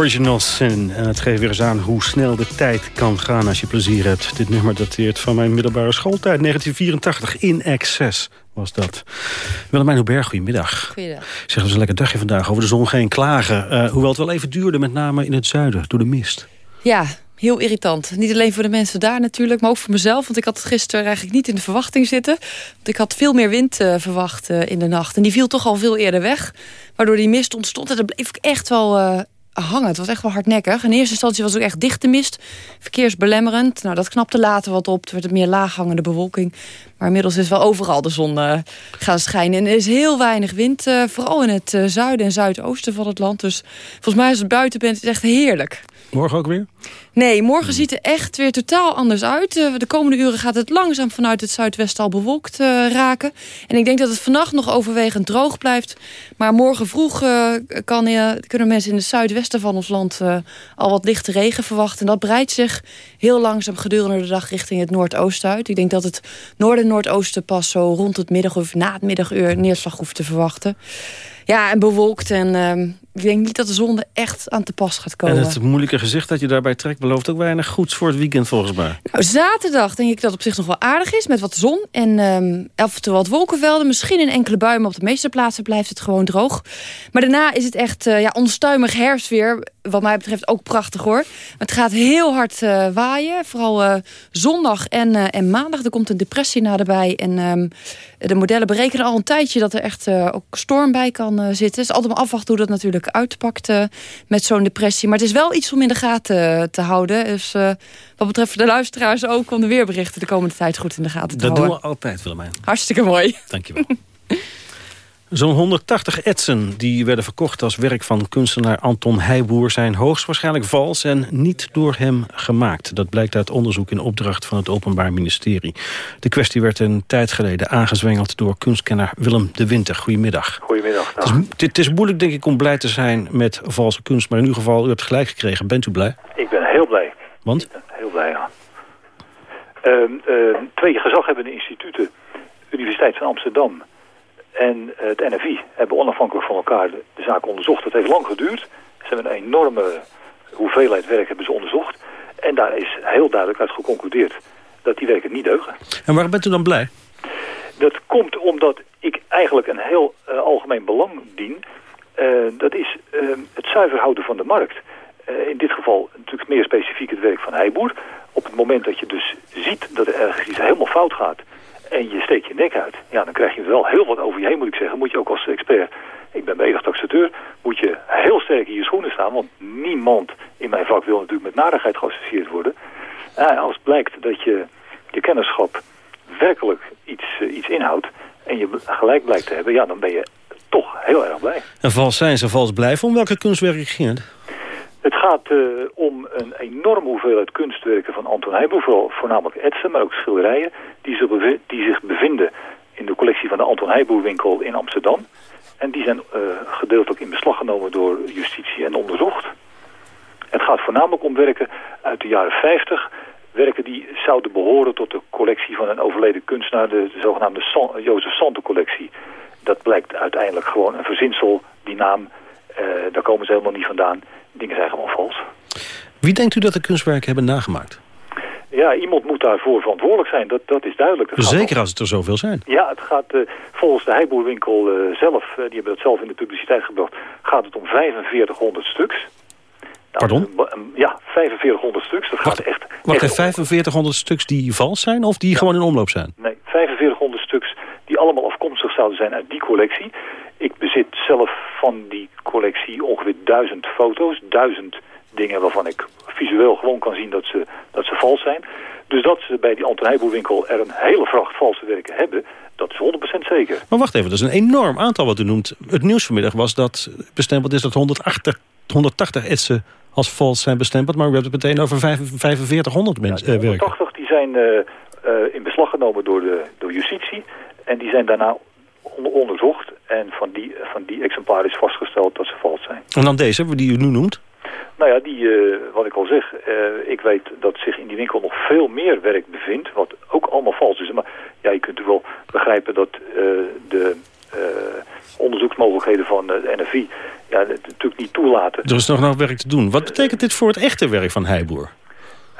Original Sin. En het geeft weer eens aan hoe snel de tijd kan gaan als je plezier hebt. Dit nummer dateert van mijn middelbare schooltijd. 1984, in excess was dat. Willemijn Hubert, goedemiddag. Goeiedag. Zeg, het was een lekker dagje vandaag. Over de zon geen klagen. Eh, hoewel het wel even duurde, met name in het zuiden, door de mist. Ja, heel irritant. Niet alleen voor de mensen daar natuurlijk, maar ook voor mezelf. Want ik had het gisteren eigenlijk niet in de verwachting zitten. Want ik had veel meer wind eh, verwacht eh, in de nacht. En die viel toch al veel eerder weg. Waardoor die mist ontstond. En dat bleef ik echt wel hangen. Het was echt wel hardnekkig. In eerste instantie was het ook echt dichte mist. Verkeersbelemmerend. Nou, dat knapte later wat op. Het werd het meer laaghangende bewolking. Maar inmiddels is wel overal de zon eh, gaan schijnen. En er is heel weinig wind. eh, vooral in het eh, zuiden en zuidoosten van het land. Dus volgens mij als je buiten bent, is het echt heerlijk. Morgen ook weer? Nee, morgen ziet er echt weer totaal anders uit. Eh, De komende uren gaat het langzaam vanuit het zuidwesten al bewolkt eh, raken. En ik denk dat het vannacht nog overwegend droog blijft. Maar morgen vroeg eh, kan, eh, kunnen mensen in het zuidwesten van ons land... al wat lichte regen verwachten. En dat breidt zich heel langzaam gedurende de dag richting het noordoosten uit. Ik denk dat het noorden en noordoosten pas zo rond het middag... of na het middaguur neerslag hoeft te verwachten. Ja, en bewolkt. En ehm, ik denk niet dat de zon er echt aan te pas gaat komen. En het moeilijke gezicht dat je daarbij trekt... belooft ook weinig goeds voor het weekend volgens mij. Nou, zaterdag denk ik dat het op zich nog wel aardig is. Met wat zon en ehm af en toe wat wolkenvelden. Misschien een enkele bui, maar op de meeste plaatsen blijft het gewoon droog. Maar daarna is het echt eh, ja, onstuimig herfstweer. Wat mij betreft ook prachtig hoor. Het gaat heel hard eh, waaien. Vooral eh, zondag en, en maandag. Er komt een depressie naderbij. En ehm, de modellen berekenen al een tijdje dat er echt eh, ook storm bij kan eh, zitten. Het is altijd maar afwachten hoe dat natuurlijk uitpakt eh, met zo'n depressie. Maar het is wel iets om in de gaten te houden. Dus wat betreft de luisteraars ook om de weerberichten de komende tijd goed in de gaten te Dat doen houden. we altijd, Willemijn. Hartstikke mooi. Dankjewel. Zo'n 180 etsen die werden verkocht als werk van kunstenaar Anton Heijboer... zijn hoogstwaarschijnlijk vals en niet door hem gemaakt. Dat blijkt uit onderzoek in opdracht van het Openbaar Ministerie. De kwestie werd een tijd geleden aangezwengeld door kunstkenner Willem de Winter. Goedemiddag. Goedemiddag. Het is, het is moeilijk denk ik om blij te zijn met valse kunst... maar in ieder geval, u hebt gelijk gekregen. Bent u blij? Ik ben heel blij. Want? Heel blij, ja. Ehm, twee gezaghebbende instituten, Universiteit van Amsterdam en eh, het NFI, hebben onafhankelijk van elkaar de, de zaak onderzocht. Dat heeft lang geduurd. Ze hebben een enorme hoeveelheid werk hebben ze onderzocht. En daar is heel duidelijk uit geconcludeerd dat die werken niet deugen. En waarom bent u dan blij? Dat komt omdat ik eigenlijk een heel eh, algemeen belang dien. Eh, dat is het zuiver houden van de markt. In dit geval natuurlijk meer specifiek het werk van Heiboer. Op het moment dat je dus ziet dat er ergens iets helemaal fout gaat... en je steekt je nek uit, ja, dan krijg je wel heel wat over je heen, moet ik zeggen. Moet je ook als expert, ik ben beëdigd taxateur... moet je heel sterk in je schoenen staan... want niemand in mijn vak wil natuurlijk met narigheid geassocieerd worden. Ja, als blijkt dat je je kennisschap werkelijk iets, eh, iets inhoudt en je gelijk blijkt te hebben, ja, dan ben je toch heel erg blij. En vals zijn ze, vals blijven. Om welke kunstwerken ging het? Het gaat eh, om een enorme hoeveelheid kunstwerken van Anton Heijboer, vooral voornamelijk etsen, maar ook schilderijen, die zich, die zich bevinden in de collectie van de Anton Heijboer winkel in Amsterdam. En die zijn eh, gedeeltelijk in beslag genomen door justitie en onderzocht. Het gaat voornamelijk om werken uit de jaren 50. Werken die zouden behoren tot de collectie van een overleden kunstenaar, de, de zogenaamde Jozef Santo collectie. Dat blijkt uiteindelijk gewoon een verzinsel, die naam, eh, daar komen ze helemaal niet vandaan. Dingen zijn gewoon vals. Wie denkt u dat de kunstwerken hebben nagemaakt? Ja, iemand moet daarvoor verantwoordelijk zijn, dat, dat is duidelijk. Zeker als het er zoveel zijn. Ja, het gaat eh, volgens de Heiboerwinkel eh, zelf, eh, die hebben dat zelf in de publiciteit gebracht, gaat het om 4500 stuks. Nou, Pardon? Ja, 4500 stuks. Dat gaat echt... Wacht, echt even, 4500 stuks die vals zijn of die gewoon in omloop zijn? Nee, 4500 stuks die allemaal afkomstig zouden zijn uit die collectie. Ik bezit zelf van die collectie ongeveer duizend foto's, duizend dingen waarvan ik visueel gewoon kan zien dat ze, dat ze vals zijn. Dus dat ze bij die Anton Heijboerwinkel er een hele vracht valse werken hebben, dat is 100% zeker. Maar wacht even, dat is een enorm aantal wat u noemt. Het nieuws vanmiddag was dat bestempeld is dat 180, 180 etsen als vals zijn bestempeld. Maar u hebt het meteen over 4500 mensen eh, werken. 80 die zijn eh, eh, in beslag genomen door, de, door justitie en die zijn daarna onderzocht. En van die, van die exemplaren is vastgesteld dat ze vals zijn. En dan deze, die u nu noemt. Nou ja, die, eh, wat ik al zeg, eh, ik weet dat zich in die winkel nog veel meer werk bevindt, wat ook allemaal vals is. Maar ja, je kunt wel begrijpen dat eh, de, onderzoeksmogelijkheden van de NFI ja, natuurlijk niet toelaten. Er is nog nog werk te doen. Wat betekent dit voor het echte werk van Heiboer?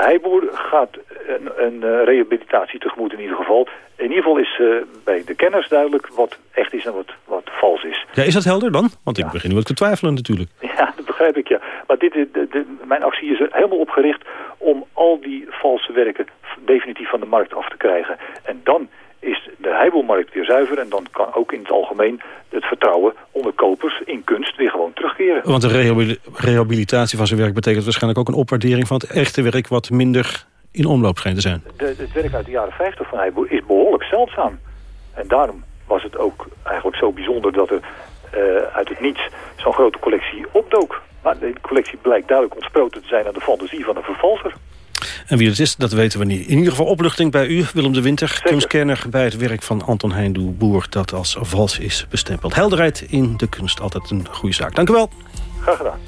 Heiboer gaat een, een eh, rehabilitatie tegemoet in ieder geval. In ieder geval is eh, bij de kenners duidelijk wat echt is en wat, wat vals is. Ja, is dat helder dan? Want ik begin nu ook te twijfelen natuurlijk. Ja, dat begrijp ik, ja. Maar dit, is- de, de, mijn actie is er helemaal op gericht om al die valse werken definitief van de markt af te krijgen. En dan heibelmarkt weer zuiver en dan kan ook in het algemeen het vertrouwen onder kopers in kunst weer gewoon terugkeren. Want de rehabil- rehabilitatie van zijn werk betekent waarschijnlijk ook een opwaardering van het echte werk wat minder in omloop schijnt te zijn. De, het werk uit de jaren 50 van Heiboer is behoorlijk zeldzaam. En daarom was het ook eigenlijk zo bijzonder dat er eh, uit het niets zo'n grote collectie opdook. Maar de collectie blijkt duidelijk ontsproten te zijn aan de fantasie van een vervalser. En wie het is, dat weten we niet. In ieder geval opluchting bij u, Willem de Winter, kunstkenner bij het werk van Anton Heijndoe Boer, dat als vals is bestempeld. Helderheid in de kunst, altijd een goede zaak. Dank u wel. Graag gedaan.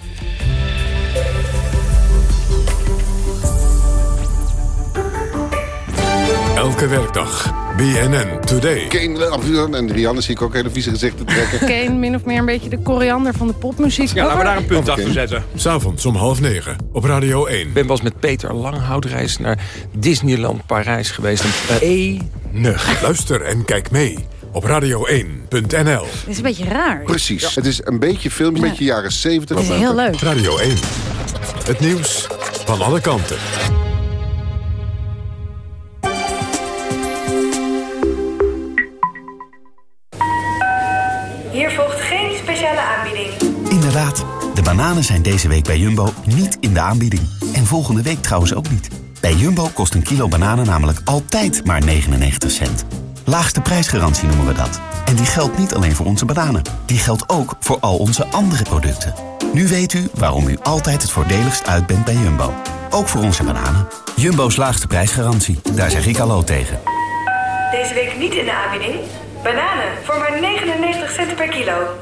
Elke werkdag. BNN Today. Kane, en Rianne zie ik ook hele vieze gezichten trekken. Kane min of meer een beetje de koriander van de popmuziek. Ja, laten we daar een punt achter zetten. S'avonds om half negen op Radio 1. Ik ben wel eens met Peter Langhoutreis naar Disneyland Parijs geweest. En, eh, enig. Luister en kijk mee op radio1.nl. Dit is een beetje raar. Precies. Het is een beetje film, een beetje jaren 70. Het is heel leuk. Radio 1. Het nieuws van alle kanten. Inderdaad, de bananen zijn deze week bij Jumbo niet in de aanbieding. En volgende week trouwens ook niet. Bij Jumbo kost een kilo bananen namelijk altijd maar 99 cent. Laagste prijsgarantie noemen we dat. En die geldt niet alleen voor onze bananen. Die geldt ook voor al onze andere producten. Nu weet u waarom u altijd het voordeligst uit bent bij Jumbo. Ook voor onze bananen. Jumbo's laagste prijsgarantie. Daar zeg ik hallo tegen. Deze week niet in de aanbieding. Bananen voor maar 99 cent per kilo.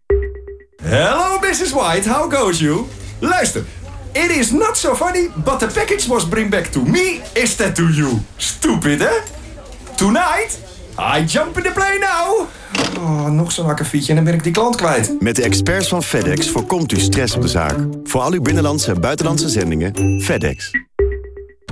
Hello, Mrs. White. How goes you? Luister. It is not so funny, but the package was bring back to me instead to you. Stupid, hè? Tonight, I jump in the plane now. Oh, nog zo'n akkefietje en dan ben ik die klant kwijt. Met de experts van FedEx voorkomt u stress op de zaak. Voor al uw binnenlandse en buitenlandse zendingen, FedEx.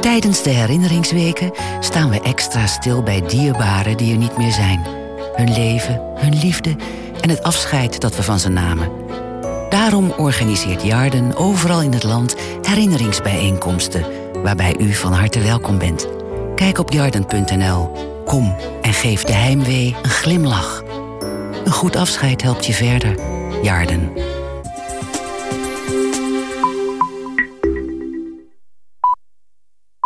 Tijdens de herinneringsweken staan we extra stil bij dierbaren die er niet meer zijn. Hun leven, hun liefde en het afscheid dat we van ze namen. Daarom organiseert Jarden overal in het land herinneringsbijeenkomsten... waarbij u van harte welkom bent. Kijk op jarden.nl. Kom en geef de heimwee een glimlach. Een goed afscheid helpt je verder. Jarden.